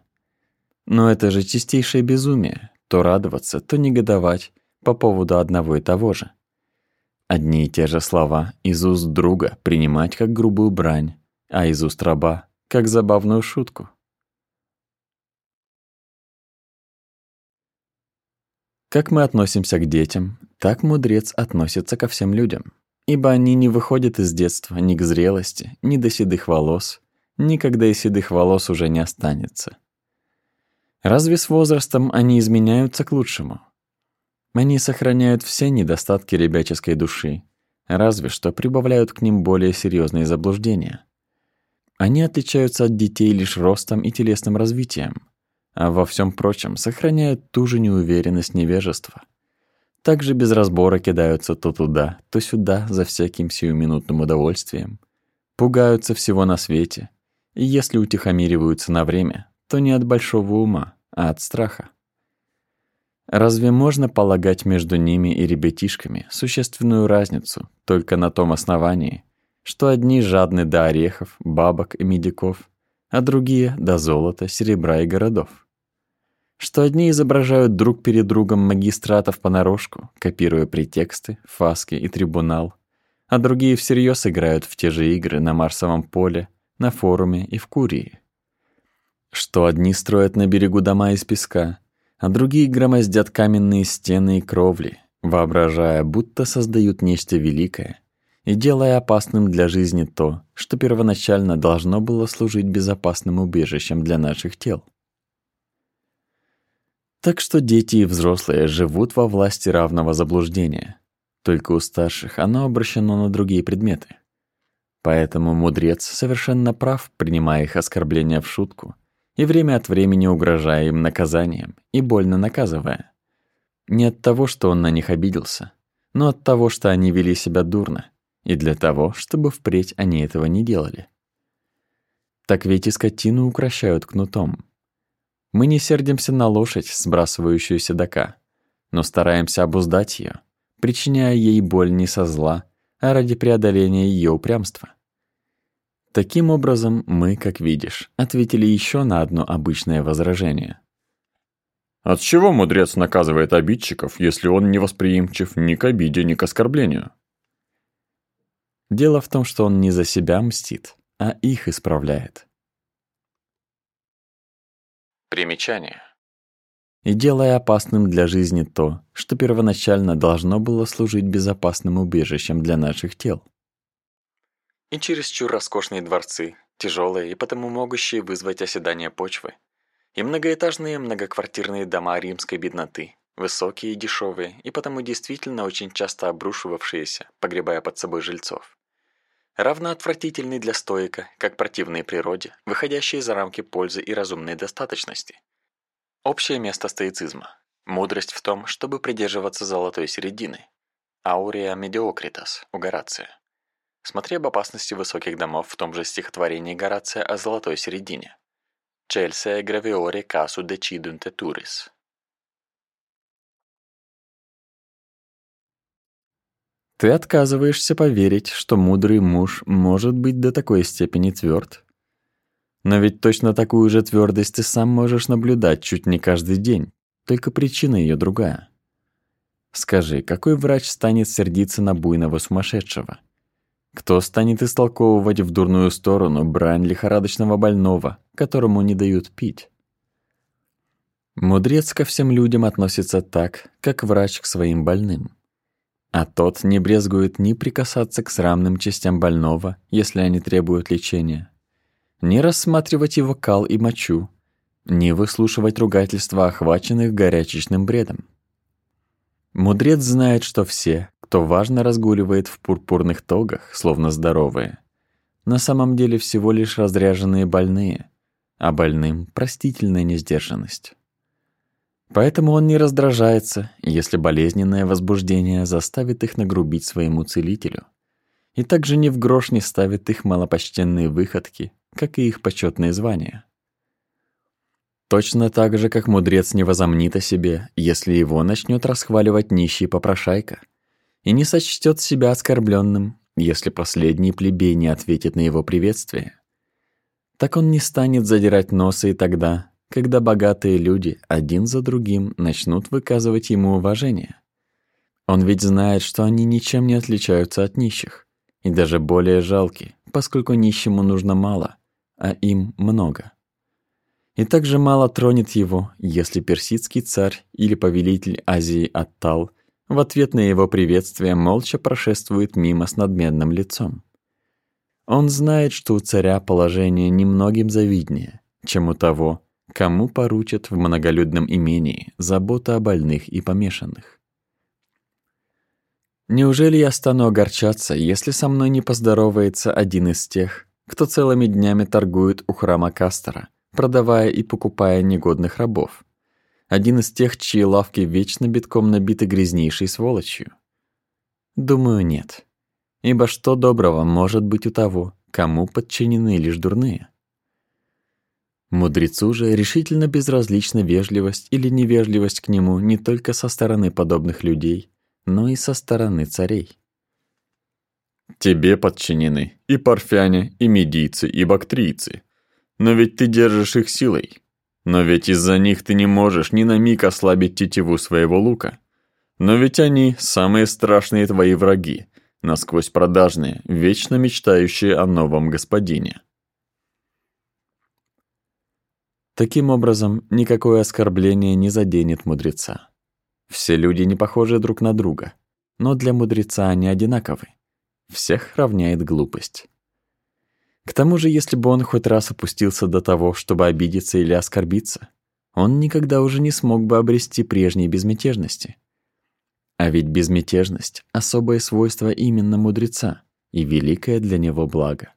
Но это же чистейшее безумие, то радоваться, то негодовать по поводу одного и того же. Одни и те же слова из уст друга принимать как грубую брань, а из уст раба — как забавную шутку. Как мы относимся к детям, так мудрец относится ко всем людям, ибо они не выходят из детства ни к зрелости, ни до седых волос, никогда и седых волос уже не останется. Разве с возрастом они изменяются к лучшему? Они сохраняют все недостатки ребяческой души, разве что прибавляют к ним более серьезные заблуждения. Они отличаются от детей лишь ростом и телесным развитием, а во всем прочем сохраняют ту же неуверенность невежества — также без разбора кидаются то туда, то сюда за всяким сиюминутным удовольствием. Пугаются всего на свете. И если утихомириваются на время, то не от большого ума, а от страха. Разве можно полагать между ними и ребятишками существенную разницу только на том основании, что одни жадны до орехов, бабок и медиков, а другие — до золота, серебра и городов? что одни изображают друг перед другом магистратов понарошку, копируя претексты, фаски и трибунал, а другие всерьез играют в те же игры на Марсовом поле, на форуме и в Курии. Что одни строят на берегу дома из песка, а другие громоздят каменные стены и кровли, воображая, будто создают нечто великое и делая опасным для жизни то, что первоначально должно было служить безопасным убежищем для наших тел. Так что дети и взрослые живут во власти равного заблуждения. Только у старших оно обращено на другие предметы. Поэтому мудрец совершенно прав, принимая их оскорбления в шутку и время от времени угрожая им наказанием и больно наказывая. Не от того, что он на них обиделся, но от того, что они вели себя дурно, и для того, чтобы впредь они этого не делали. Так ведь и скотину укращают кнутом. Мы не сердимся на лошадь, сбрасывающую седока, но стараемся обуздать ее, причиняя ей боль не со зла, а ради преодоления ее упрямства. Таким образом, мы, как видишь, ответили еще на одно обычное возражение. От чего мудрец наказывает обидчиков, если он не восприимчив ни к обиде, ни к оскорблению? Дело в том, что он не за себя мстит, а их исправляет. Примечание. И делая опасным для жизни то, что первоначально должно было служить безопасным убежищем для наших тел и чересчур роскошные дворцы, тяжелые и потому могущие вызвать оседание почвы, и многоэтажные многоквартирные дома римской бедноты, высокие и дешевые, и потому действительно очень часто обрушивавшиеся, погребая под собой жильцов. Равно отвратительный для стоика, как противные природе, выходящие за рамки пользы и разумной достаточности. Общее место стоицизма. Мудрость в том, чтобы придерживаться золотой середины. Аурия медиокритас у. Смотри об опасности высоких домов в том же стихотворении Горация о золотой середине. Chelsea graviore casu decidunt turis. Ты отказываешься поверить, что мудрый муж может быть до такой степени тверд. Но ведь точно такую же твердость ты сам можешь наблюдать чуть не каждый день, только причина ее другая. Скажи, какой врач станет сердиться на буйного сумасшедшего? Кто станет истолковывать в дурную сторону брань лихорадочного больного, которому не дают пить? Мудрец ко всем людям относится так, как врач к своим больным. А тот не брезгует ни прикасаться к срамным частям больного, если они требуют лечения, ни рассматривать его кал и мочу, ни выслушивать ругательства охваченных горячечным бредом. Мудрец знает, что все, кто важно разгуливает в пурпурных тогах, словно здоровые, на самом деле всего лишь разряженные больные, а больным простительная несдержанность. Поэтому он не раздражается, если болезненное возбуждение заставит их нагрубить своему целителю, и также ни в грош не ставит их малопочтенные выходки, как и их почетные звания. Точно так же, как мудрец не возомнит о себе, если его начнет расхваливать нищий попрошайка — и не сочтет себя оскорбленным, если последний плебей не ответит на его приветствие. Так он не станет задирать носа и тогда, когда богатые люди один за другим начнут выказывать ему уважение. Он ведь знает, что они ничем не отличаются от нищих, и даже более жалки, поскольку нищему нужно мало, а им много. И также мало тронет его, если персидский царь или повелитель Азии Аттал в ответ на его приветствие молча прошествует мимо с надменным лицом. Он знает, что у царя положение немногим завиднее, чем у того, кому поручат в многолюдном имении забота о больных и помешанных. Неужели я стану огорчаться, если со мной не поздоровается один из тех, кто целыми днями торгует у храма Кастера, продавая и покупая негодных рабов? Один из тех, чьи лавки вечно битком набиты грязнейшей сволочью? Думаю, нет. Ибо что доброго может быть у того, кому подчинены лишь дурные? Мудрецу же решительно безразлична вежливость или невежливость к нему не только со стороны подобных людей, но и со стороны царей. Тебе подчинены и парфяне, и медийцы, и бактрийцы. Но ведь ты держишь их силой. Но ведь из-за них ты не можешь ни на миг ослабить тетиву своего лука. Но ведь они самые страшные твои враги, насквозь продажные, вечно мечтающие о новом господине. Таким образом, никакое оскорбление не заденет мудреца. Все люди не похожи друг на друга, но для мудреца они одинаковы. Всех равняет глупость. К тому же, если бы он хоть раз опустился до того, чтобы обидеться или оскорбиться, он никогда уже не смог бы обрести прежней безмятежности. А ведь безмятежность — особое свойство именно мудреца и великое для него благо.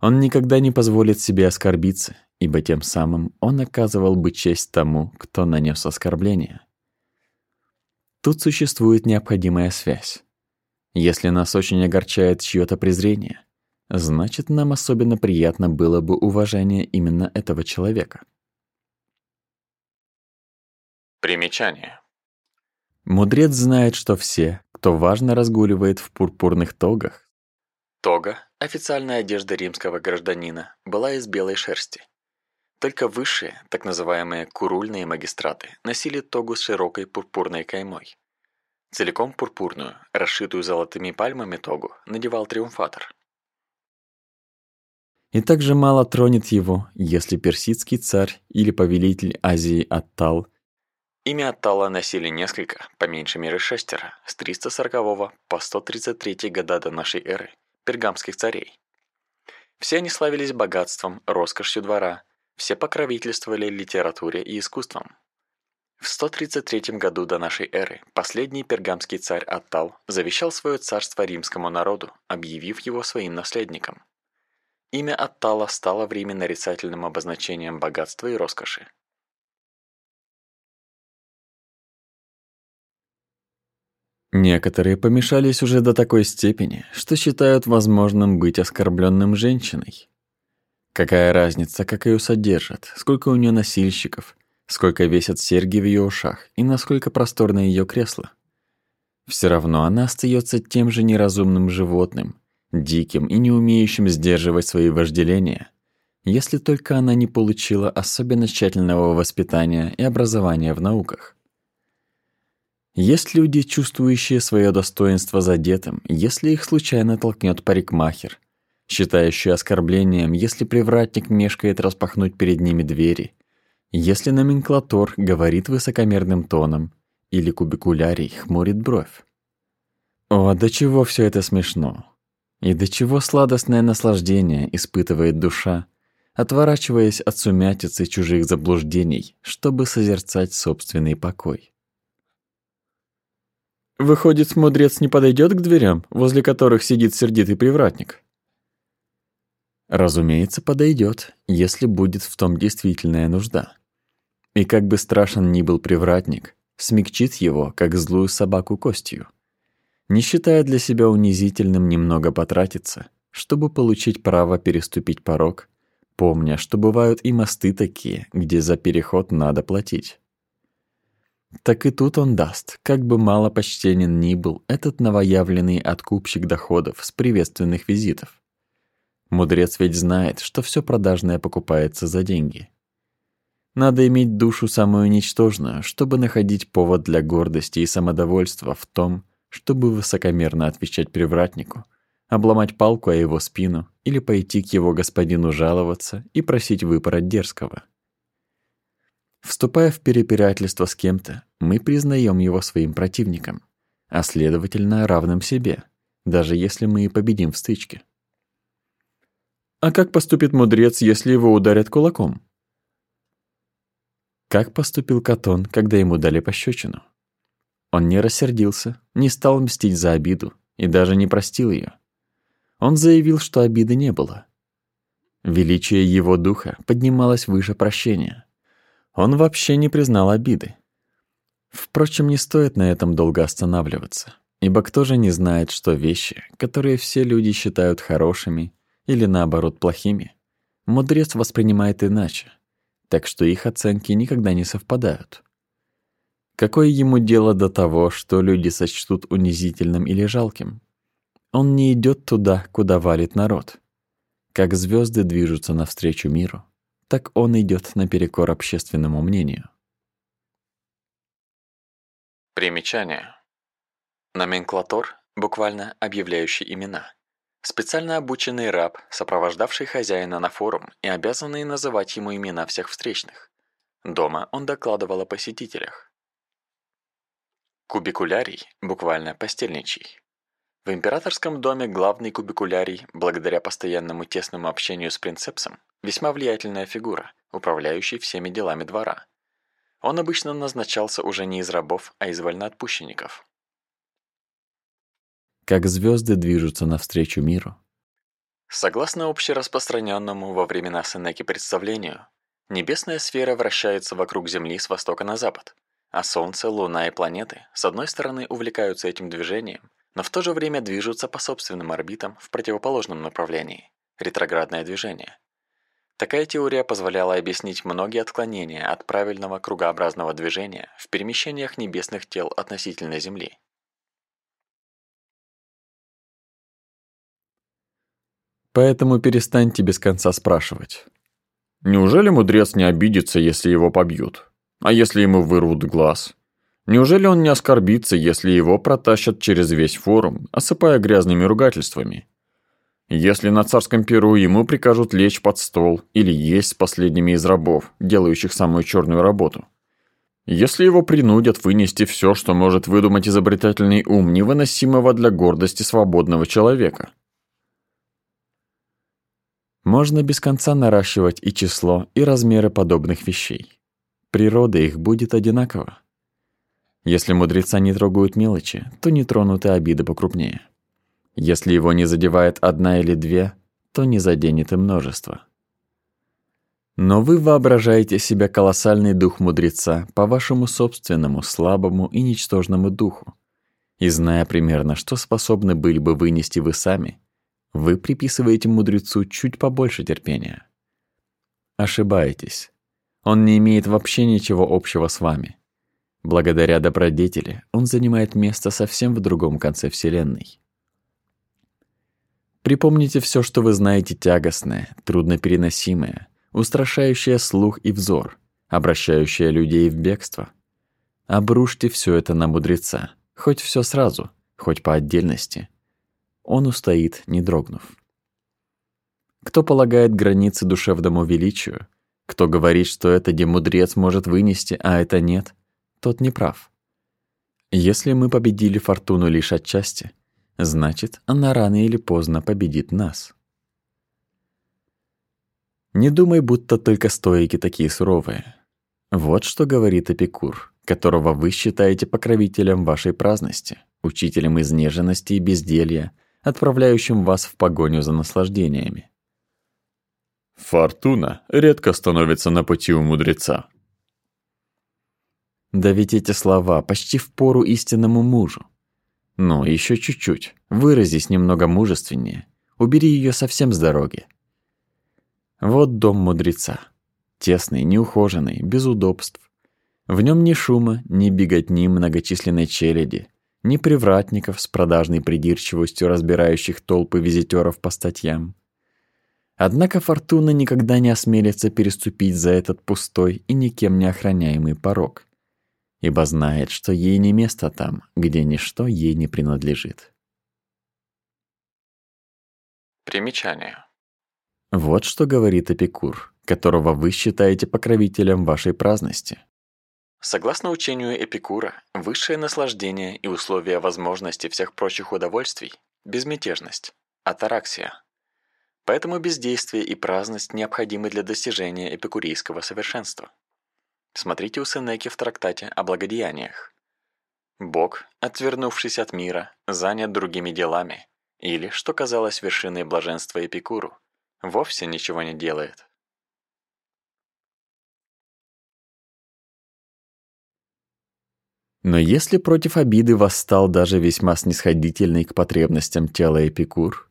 Он никогда не позволит себе оскорбиться, ибо тем самым он оказывал бы честь тому, кто нанес оскорбление. Тут существует необходимая связь. Если нас очень огорчает чьё-то презрение, значит, нам особенно приятно было бы уважение именно этого человека. Примечание. Мудрец знает, что все, кто важно разгуливает в пурпурных тогах. Тога, официальная одежда римского гражданина, была из белой шерсти. Только высшие, так называемые курульные магистраты, носили тогу с широкой пурпурной каймой. Целиком пурпурную, расшитую золотыми пальмами тогу, надевал триумфатор. И также мало тронет его, если персидский царь или повелитель Азии Аттал Имя Аттала носили несколько, по меньшей мере шестеро, с 340 по 133 года до нашей эры, пергамских царей. Все они славились богатством, роскошью двора, все покровительствовали литературе и искусствам. В 133 году до нашей эры последний пергамский царь Аттал завещал свое царство римскому народу, объявив его своим наследником. Имя Аттала стало в Риме нарицательным обозначением богатства и роскоши. Некоторые помешались уже до такой степени, что считают возможным быть оскорбленным женщиной. Какая разница, как ее содержат, сколько у нее носильщиков, сколько весят серьги в ее ушах и насколько просторно ее кресло. Все равно она остается тем же неразумным животным, диким и не умеющим сдерживать свои вожделения, если только она не получила особенно тщательного воспитания и образования в науках. Есть люди, чувствующие свое достоинство задетым, если их случайно толкнет парикмахер, считающие оскорблением, если привратник мешкает распахнуть перед ними двери, если номенклатор говорит высокомерным тоном или кубикулярий хмурит бровь. О, до чего все это смешно! И до чего сладостное наслаждение испытывает душа, отворачиваясь от сумятицы чужих заблуждений, чтобы созерцать собственный покой. Выходит, мудрец не подойдет к дверям, возле которых сидит сердитый привратник? Разумеется, подойдет, если будет в том действительная нужда. И как бы страшен ни был привратник, смягчит его, как злую собаку костью. Не считая для себя унизительным немного потратиться, чтобы получить право переступить порог, помня, что бывают и мосты такие, где за переход надо платить. Так и тут он даст, как бы мало почтенен ни был этот новоявленный откупщик доходов с приветственных визитов. Мудрец ведь знает, что все продажное покупается за деньги. Надо иметь душу самую ничтожную, чтобы находить повод для гордости и самодовольства в том, чтобы высокомерно отвечать привратнику, обломать палку о его спину или пойти к его господину жаловаться и просить выпороть дерзкого. Вступая в перепирательство с кем-то, мы признаем его своим противником, а следовательно равным себе, даже если мы и победим в стычке. А как поступит мудрец, если его ударят кулаком? Как поступил Катон, когда ему дали пощечину? Он не рассердился, не стал мстить за обиду и даже не простил ее. Он заявил, что обиды не было. Величие его духа поднималось выше прощения. Он вообще не признал обиды. Впрочем, не стоит на этом долго останавливаться, ибо кто же не знает, что вещи, которые все люди считают хорошими или наоборот плохими, мудрец воспринимает иначе, так что их оценки никогда не совпадают. Какое ему дело до того, что люди сочтут унизительным или жалким? Он не идет туда, куда валит народ. Как звезды движутся навстречу миру, так он идет наперекор общественному мнению. Примечание. Номенклатор, буквально объявляющий имена. Специально обученный раб, сопровождавший хозяина на форум и обязанный называть ему имена всех встречных. Дома он докладывал о посетителях. Кубикулярий, буквально постельничий. В императорском доме главный кубикулярий, благодаря постоянному тесному общению с принцепсом, весьма влиятельная фигура, управляющий всеми делами двора. Он обычно назначался уже не из рабов, а из вольноотпущенников. Как звезды движутся навстречу миру. Согласно общераспространенному во времена Сенеки представлению, небесная сфера вращается вокруг Земли с востока на запад, а Солнце, Луна и планеты с одной стороны увлекаются этим движением, но в то же время движутся по собственным орбитам в противоположном направлении – ретроградное движение. Такая теория позволяла объяснить многие отклонения от правильного кругообразного движения в перемещениях небесных тел относительно Земли. Поэтому перестаньте без конца спрашивать. Неужели мудрец не обидится, если его побьют? А если ему вырвут глаз? Неужели он не оскорбится, если его протащат через весь форум, осыпая грязными ругательствами? Если на царском перу ему прикажут лечь под стол или есть с последними из рабов, делающих самую черную работу? Если его принудят вынести все, что может выдумать изобретательный ум невыносимого для гордости свободного человека? Можно без конца наращивать и число, и размеры подобных вещей. Природа их будет одинакова. Если мудреца не трогают мелочи, то не тронуты обиды покрупнее. Если его не задевает одна или две, то не заденет и множество. Но вы воображаете себя колоссальный дух мудреца по вашему собственному слабому и ничтожному духу. И зная примерно, что способны были бы вынести вы сами, вы приписываете мудрецу чуть побольше терпения. Ошибаетесь. Он не имеет вообще ничего общего с вами. Благодаря добродетели он занимает место совсем в другом конце Вселенной. Припомните все, что вы знаете тягостное, труднопереносимое, устрашающее слух и взор, обращающее людей в бегство. Обрушьте все это на мудреца, хоть все сразу, хоть по отдельности. Он устоит, не дрогнув. Кто полагает границы душевному величию, кто говорит, что это демудрец может вынести, а это нет, тот не прав. Если мы победили фортуну лишь отчасти, значит, она рано или поздно победит нас. Не думай, будто только стоики такие суровые. Вот что говорит Эпикур, которого вы считаете покровителем вашей праздности, учителем изнеженности и безделья, отправляющим вас в погоню за наслаждениями. Фортуна редко становится на пути у мудреца. Да ведь эти слова почти в пору истинному мужу. Ну, еще чуть-чуть. Выразись немного мужественнее. Убери ее совсем с дороги. Вот дом мудреца. Тесный, неухоженный, без удобств. В нем ни шума, ни беготни многочисленной челяди, ни привратников с продажной придирчивостью разбирающих толпы визитеров по статьям. Однако Фортуна никогда не осмелится переступить за этот пустой и никем не охраняемый порог ибо знает, что ей не место там, где ничто ей не принадлежит. Примечание. Вот что говорит Эпикур, которого вы считаете покровителем вашей праздности. Согласно учению Эпикура, высшее наслаждение и условия возможности всех прочих удовольствий – безмятежность, атараксия. Поэтому бездействие и праздность необходимы для достижения эпикурейского совершенства. Смотрите у Сенеки в трактате о благодеяниях. Бог, отвернувшись от мира, занят другими делами, или, что казалось вершиной блаженства Эпикуру, вовсе ничего не делает. Но если против обиды восстал даже весьма снисходительный к потребностям тела Эпикур,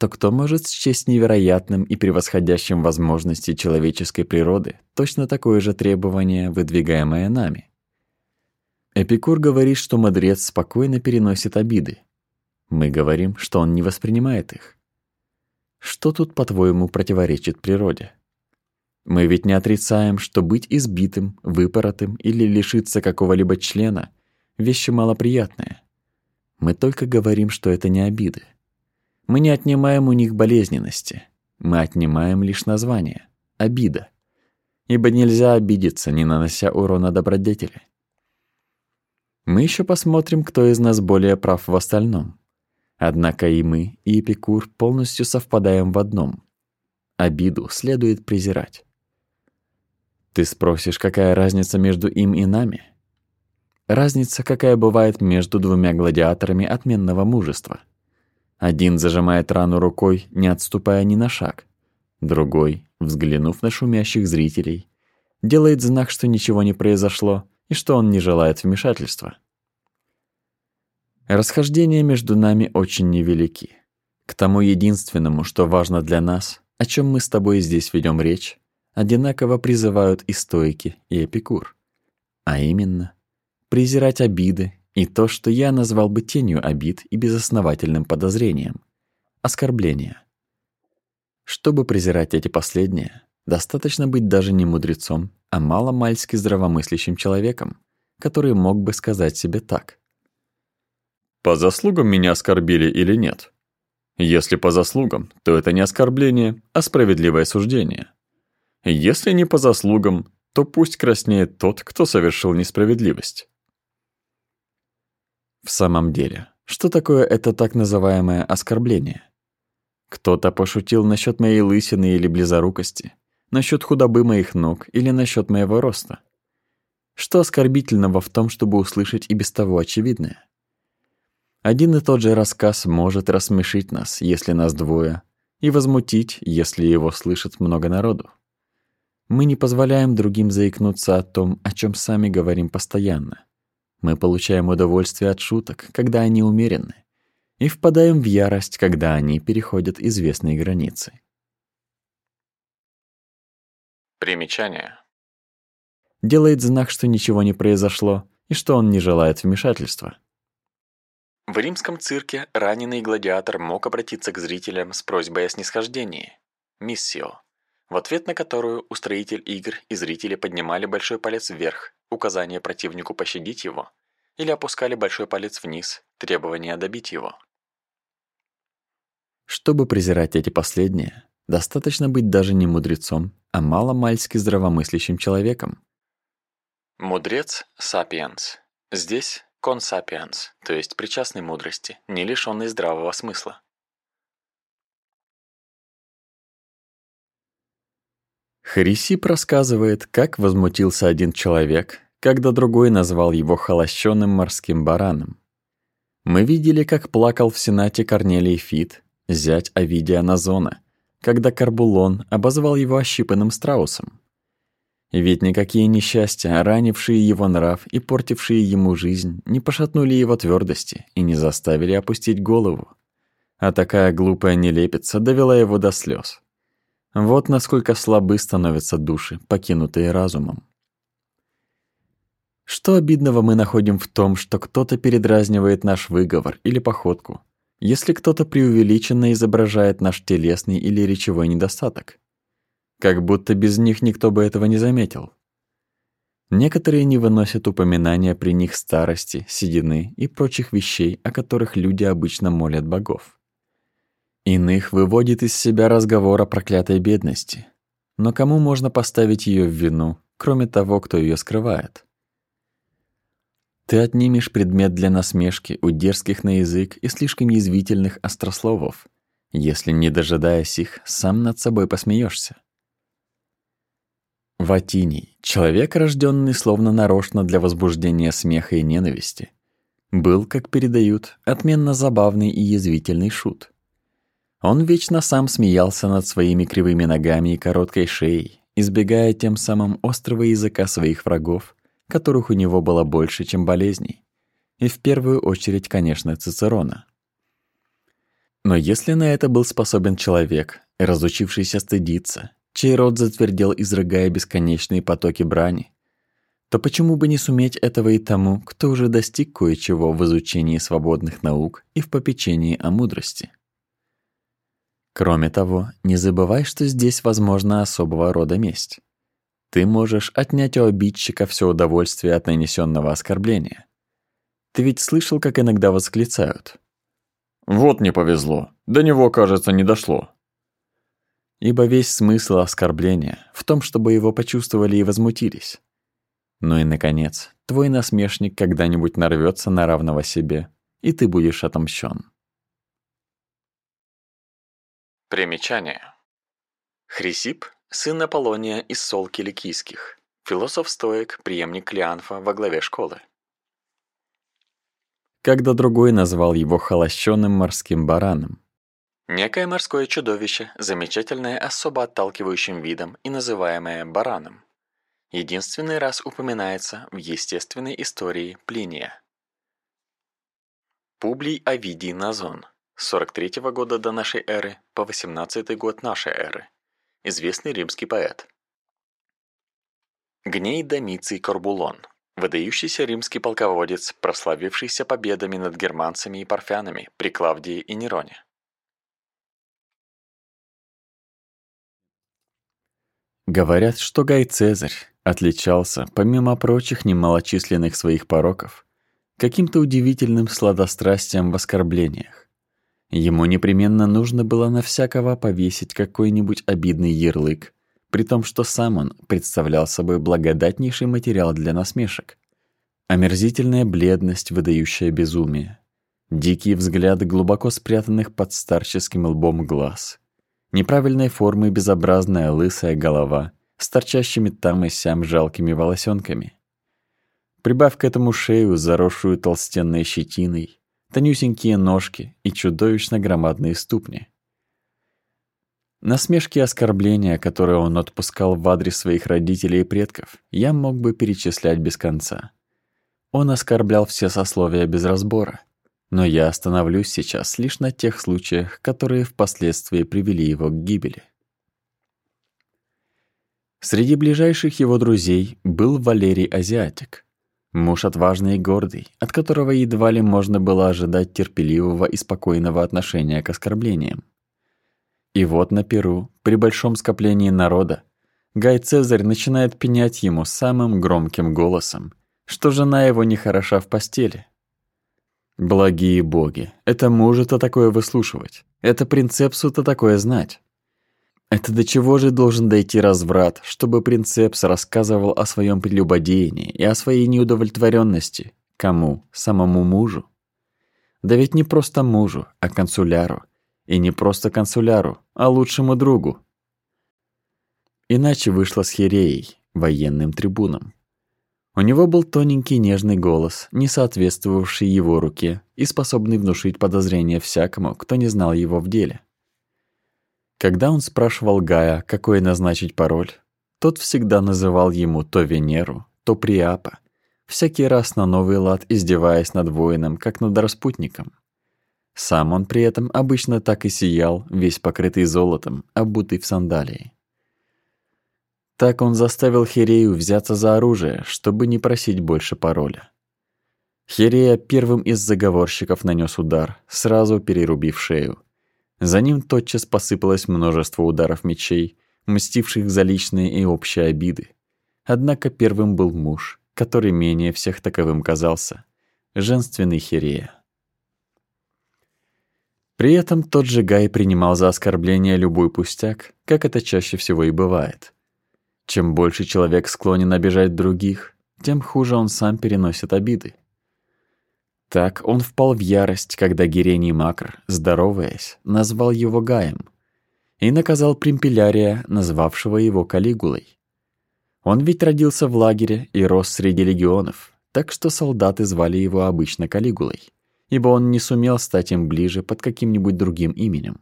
то кто может счесть невероятным и превосходящим возможности человеческой природы точно такое же требование, выдвигаемое нами? Эпикур говорит, что мудрец спокойно переносит обиды. Мы говорим, что он не воспринимает их. Что тут, по-твоему, противоречит природе? Мы ведь не отрицаем, что быть избитым, выпоротым или лишиться какого-либо члена — вещи малоприятные. Мы только говорим, что это не обиды. Мы не отнимаем у них болезненности. Мы отнимаем лишь название — обида. Ибо нельзя обидеться, не нанося урона добродетели. Мы еще посмотрим, кто из нас более прав в остальном. Однако и мы, и Эпикур полностью совпадаем в одном. Обиду следует презирать. Ты спросишь, какая разница между им и нами? Разница, какая бывает между двумя гладиаторами отменного мужества. Один зажимает рану рукой, не отступая ни на шаг. Другой, взглянув на шумящих зрителей, делает знак, что ничего не произошло и что он не желает вмешательства. Расхождения между нами очень невелики. К тому единственному, что важно для нас, о чем мы с тобой здесь ведем речь, одинаково призывают и стойки, и эпикур. А именно, презирать обиды и то, что я назвал бы тенью обид и безосновательным подозрением — оскорбления. Чтобы презирать эти последние, достаточно быть даже не мудрецом, а маломальски здравомыслящим человеком, который мог бы сказать себе так. «По заслугам меня оскорбили или нет? Если по заслугам, то это не оскорбление, а справедливое суждение. Если не по заслугам, то пусть краснеет тот, кто совершил несправедливость. В самом деле, что такое это так называемое оскорбление? Кто-то пошутил насчет моей лысины или близорукости, насчет худобы моих ног или насчет моего роста. Что оскорбительного в том, чтобы услышать и без того очевидное? Один и тот же рассказ может рассмешить нас, если нас двое, и возмутить, если его слышит много народу. Мы не позволяем другим заикнуться о том, о чем сами говорим постоянно. Мы получаем удовольствие от шуток, когда они умеренны, и впадаем в ярость, когда они переходят известные границы. Примечание. Делает знак, что ничего не произошло и что он не желает вмешательства. В римском цирке раненый гладиатор мог обратиться к зрителям с просьбой о снисхождении – миссио в ответ на которую устроитель игр и зрители поднимали большой палец вверх, указание противнику пощадить его, или опускали большой палец вниз, требование добить его. Чтобы презирать эти последние, достаточно быть даже не мудрецом, а маломальски здравомыслящим человеком. Мудрец – сапиенс. Здесь – консапиенс, то есть причастный мудрости, не лишенный здравого смысла. Харисип рассказывает, как возмутился один человек, когда другой назвал его холощенным морским бараном. Мы видели, как плакал в Сенате Корнелий Фит, зять Овидия Назона, когда Карбулон обозвал его ощипанным страусом. Ведь никакие несчастья, ранившие его нрав и портившие ему жизнь, не пошатнули его твердости и не заставили опустить голову. А такая глупая нелепица довела его до слез. Вот насколько слабы становятся души, покинутые разумом. Что обидного мы находим в том, что кто-то передразнивает наш выговор или походку, если кто-то преувеличенно изображает наш телесный или речевой недостаток? Как будто без них никто бы этого не заметил. Некоторые не выносят упоминания при них старости, седины и прочих вещей, о которых люди обычно молят богов. Иных выводит из себя разговор о проклятой бедности. Но кому можно поставить ее в вину, кроме того, кто ее скрывает? Ты отнимешь предмет для насмешки у дерзких на язык и слишком язвительных острословов, если, не дожидаясь их, сам над собой посмеешься. Ватиний, человек, рожденный словно нарочно для возбуждения смеха и ненависти, был, как передают, отменно забавный и язвительный шут. Он вечно сам смеялся над своими кривыми ногами и короткой шеей, избегая тем самым острого языка своих врагов, которых у него было больше, чем болезней. И в первую очередь, конечно, Цицерона. Но если на это был способен человек, разучившийся стыдиться, чей род затвердел, изрыгая бесконечные потоки брани, то почему бы не суметь этого и тому, кто уже достиг кое-чего в изучении свободных наук и в попечении о мудрости? Кроме того, не забывай, что здесь возможна особого рода месть. Ты можешь отнять у обидчика все удовольствие от нанесенного оскорбления. Ты ведь слышал, как иногда восклицают: "Вот не повезло, до него, кажется, не дошло". Ибо весь смысл оскорбления в том, чтобы его почувствовали и возмутились. Ну и наконец, твой насмешник когда-нибудь нарвется на равного себе, и ты будешь отомщен. Примечание. Хрисип – сын Аполлония из Сол Киликийских, философ-стоик, преемник Клеанфа во главе школы. Когда другой назвал его холощенным морским бараном. Некое морское чудовище, замечательное особо отталкивающим видом и называемое бараном. Единственный раз упоминается в естественной истории Плиния. Публий Овидий Назон – с 43 года до нашей эры по 18 год нашей эры. Известный римский поэт. Гней Домиций Корбулон. Выдающийся римский полководец, прославившийся победами над германцами и парфянами при Клавдии и Нероне. Говорят, что Гай Цезарь отличался, помимо прочих немалочисленных своих пороков, каким-то удивительным сладострастием в оскорблениях. Ему непременно нужно было на всякого повесить какой-нибудь обидный ярлык, при том, что сам он представлял собой благодатнейший материал для насмешек. Омерзительная бледность, выдающая безумие. Дикие взгляды глубоко спрятанных под старческим лбом глаз. Неправильной формы безобразная лысая голова с торчащими там и сям жалкими волосенками. Прибавь к этому шею, заросшую толстенной щетиной, тонюсенькие ножки и чудовищно громадные ступни. Насмешки и оскорбления, которые он отпускал в адрес своих родителей и предков, я мог бы перечислять без конца. Он оскорблял все сословия без разбора, но я остановлюсь сейчас лишь на тех случаях, которые впоследствии привели его к гибели. Среди ближайших его друзей был Валерий Азиатик, Муж отважный и гордый, от которого едва ли можно было ожидать терпеливого и спокойного отношения к оскорблениям. И вот на Перу, при большом скоплении народа, Гай Цезарь начинает пенять ему самым громким голосом, что жена его не хороша в постели. Благие боги, это мужа-то такое выслушивать, это принцепсу-то такое знать. Это до чего же должен дойти разврат, чтобы принцепс рассказывал о своем прелюбодеянии и о своей неудовлетворенности? Кому? Самому мужу? Да ведь не просто мужу, а консуляру. И не просто консуляру, а лучшему другу. Иначе вышло с Хиреей, военным трибуном. У него был тоненький нежный голос, не соответствовавший его руке и способный внушить подозрение всякому, кто не знал его в деле. Когда он спрашивал Гая, какой назначить пароль, тот всегда называл ему то Венеру, то Приапа, всякий раз на новый лад издеваясь над воином, как над распутником. Сам он при этом обычно так и сиял, весь покрытый золотом, обутый в сандалии. Так он заставил Хирею взяться за оружие, чтобы не просить больше пароля. Хирея первым из заговорщиков нанес удар, сразу перерубив шею. За ним тотчас посыпалось множество ударов мечей, мстивших за личные и общие обиды. Однако первым был муж, который менее всех таковым казался, женственный Хирея. При этом тот же Гай принимал за оскорбление любой пустяк, как это чаще всего и бывает. Чем больше человек склонен обижать других, тем хуже он сам переносит обиды. Так он впал в ярость, когда Герений Макр, здороваясь, назвал его Гаем и наказал Примпелярия, назвавшего его Калигулой. Он ведь родился в лагере и рос среди легионов, так что солдаты звали его обычно Калигулой, ибо он не сумел стать им ближе под каким-нибудь другим именем.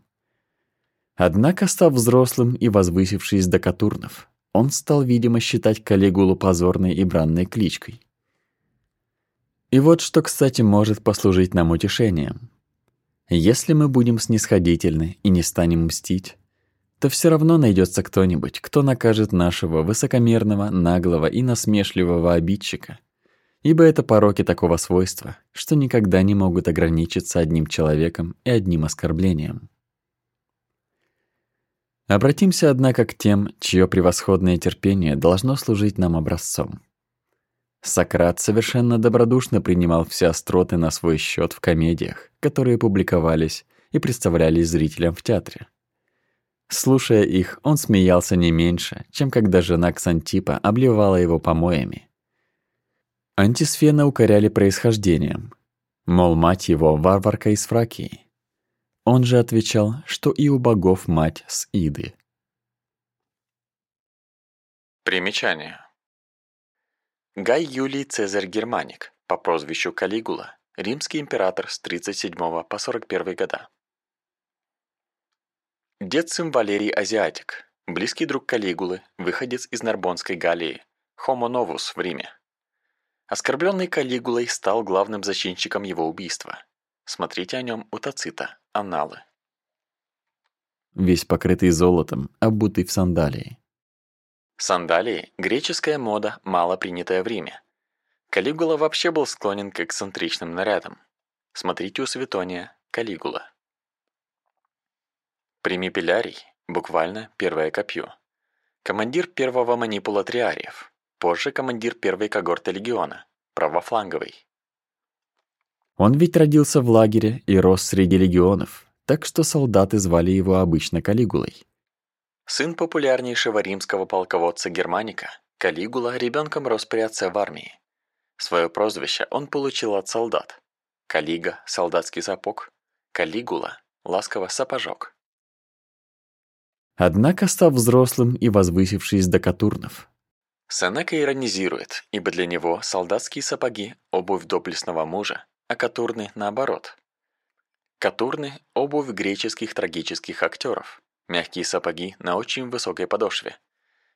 Однако, став взрослым и возвысившись до Катурнов, он стал, видимо, считать Калигулу позорной и бранной кличкой. И вот что, кстати, может послужить нам утешением. Если мы будем снисходительны и не станем мстить, то все равно найдется кто-нибудь, кто накажет нашего высокомерного, наглого и насмешливого обидчика, ибо это пороки такого свойства, что никогда не могут ограничиться одним человеком и одним оскорблением. Обратимся, однако, к тем, чье превосходное терпение должно служить нам образцом. Сократ совершенно добродушно принимал все остроты на свой счет в комедиях, которые публиковались и представлялись зрителям в театре. Слушая их, он смеялся не меньше, чем когда жена Ксантипа обливала его помоями. Антисфена укоряли происхождением. Мол, мать его варварка из Фракии. Он же отвечал, что и у богов мать с Иды. Примечание. Гай Юлий Цезарь Германик по прозвищу Калигула, римский император с 37 по 41 года. Дед сын Валерий Азиатик, близкий друг Калигулы, выходец из Нарбонской Галлии, Homo Novus в Риме. Оскорбленный Калигулой стал главным зачинщиком его убийства. Смотрите о нем у Тацита, Анналы. Весь покрытый золотом, обутый в сандалии. Сандалии – греческая мода, мало принятая в Риме. Калигула вообще был склонен к эксцентричным нарядам. Смотрите у Светония Калигула. Примипелярий – буквально первое копье. Командир первого манипула триариев, позже командир первой когорты легиона, правофланговый. Он ведь родился в лагере и рос среди легионов, так что солдаты звали его обычно Калигулой. Сын популярнейшего римского полководца Германика, Калигула ребенком рос при отце в армии. Свое прозвище он получил от солдат. Калига – солдатский сапог, Калигула – ласково сапожок. Однако, став взрослым и возвысившись до Катурнов, Сенека иронизирует, ибо для него солдатские сапоги – обувь доблестного мужа, а катурны наоборот. Катурны – обувь греческих трагических актеров, мягкие сапоги на очень высокой подошве,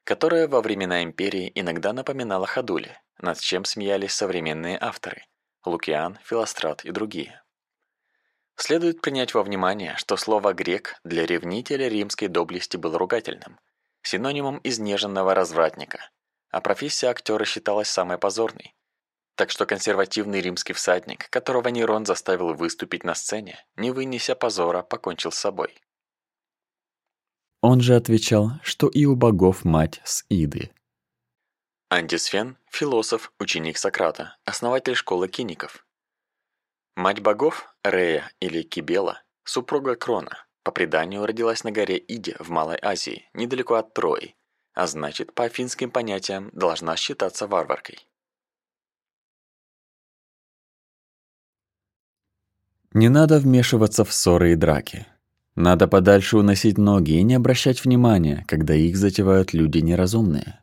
которая во времена империи иногда напоминала ходули, над чем смеялись современные авторы – Лукиан, Филострат и другие. Следует принять во внимание, что слово «грек» для ревнителя римской доблести было ругательным, синонимом изнеженного развратника, а профессия актера считалась самой позорной, так что консервативный римский всадник, которого Нерон заставил выступить на сцене, не вынеся позора, покончил с собой. Он же отвечал, что и у богов мать с Иды. Антисфен – философ, ученик Сократа, основатель школы киников. Мать богов, Рея или Кибела, супруга Крона, по преданию родилась на горе Иде в Малой Азии, недалеко от Трои, а значит, по афинским понятиям, должна считаться варваркой. Не надо вмешиваться в ссоры и драки. Надо подальше уносить ноги и не обращать внимания, когда их затевают люди неразумные.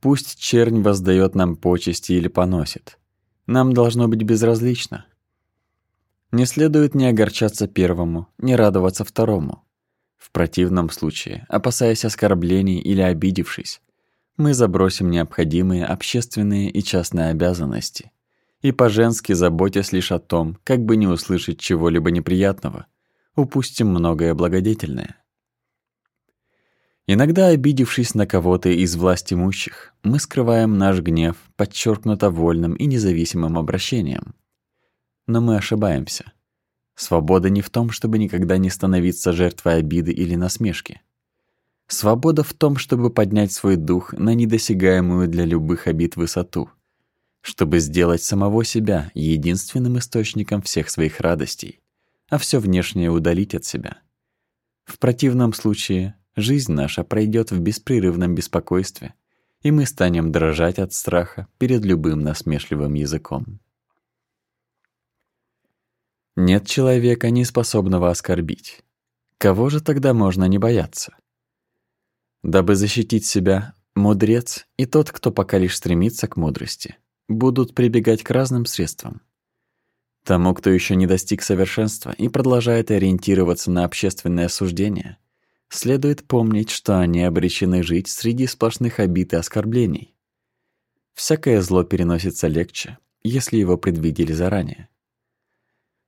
Пусть чернь воздает нам почести или поносит. Нам должно быть безразлично. Не следует ни огорчаться первому, ни радоваться второму. В противном случае, опасаясь оскорблений или обидевшись, мы забросим необходимые общественные и частные обязанности и по-женски заботясь лишь о том, как бы не услышать чего-либо неприятного, упустим многое благодетельное. Иногда, обидевшись на кого-то из власть имущих, мы скрываем наш гнев подчеркнуто вольным и независимым обращением. Но мы ошибаемся. Свобода не в том, чтобы никогда не становиться жертвой обиды или насмешки. Свобода в том, чтобы поднять свой дух на недосягаемую для любых обид высоту — чтобы сделать самого себя единственным источником всех своих радостей, а все внешнее удалить от себя. В противном случае жизнь наша пройдет в беспрерывном беспокойстве, и мы станем дрожать от страха перед любым насмешливым языком. Нет человека, не способного оскорбить. Кого же тогда можно не бояться? Дабы защитить себя, мудрец и тот, кто пока лишь стремится к мудрости, будут прибегать к разным средствам. Тому, кто еще не достиг совершенства и продолжает ориентироваться на общественное суждение, следует помнить, что они обречены жить среди сплошных обид и оскорблений. Всякое зло переносится легче, если его предвидели заранее.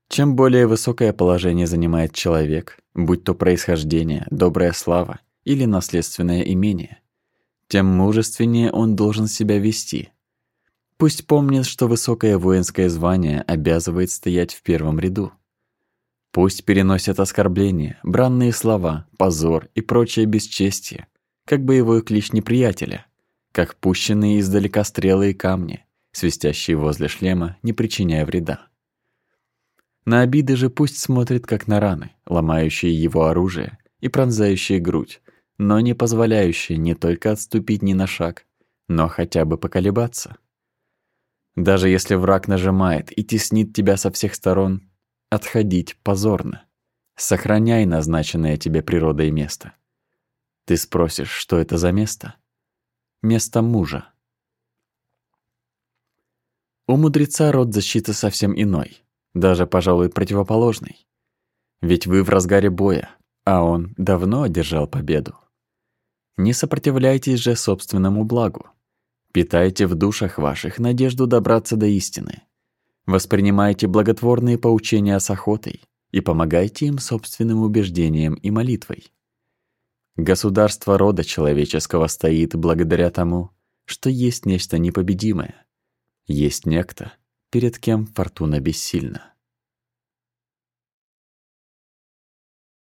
Чем более высокое положение занимает человек, будь то происхождение, добрая слава или наследственное имение, тем мужественнее он должен себя вести – Пусть помнит, что высокое воинское звание обязывает стоять в первом ряду. Пусть переносят оскорбления, бранные слова, позор и прочее бесчестие, как боевой клич неприятеля, как пущенные издалека стрелы и камни, свистящие возле шлема, не причиняя вреда. На обиды же пусть смотрит как на раны, ломающие его оружие и пронзающие грудь, но не позволяющие не только отступить ни на шаг, но хотя бы поколебаться. Даже если враг нажимает и теснит тебя со всех сторон, отходить позорно. Сохраняй назначенное тебе природой место. Ты спросишь, что это за место? Место мужа. У мудреца род защиты совсем иной, даже, пожалуй, противоположный. Ведь вы в разгаре боя, а он давно одержал победу. Не сопротивляйтесь же собственному благу. Питайте в душах ваших надежду добраться до истины. Воспринимайте благотворные поучения с охотой и помогайте им собственным убеждением и молитвой. Государство рода человеческого стоит благодаря тому, что есть нечто непобедимое. Есть некто, перед кем фортуна бессильна.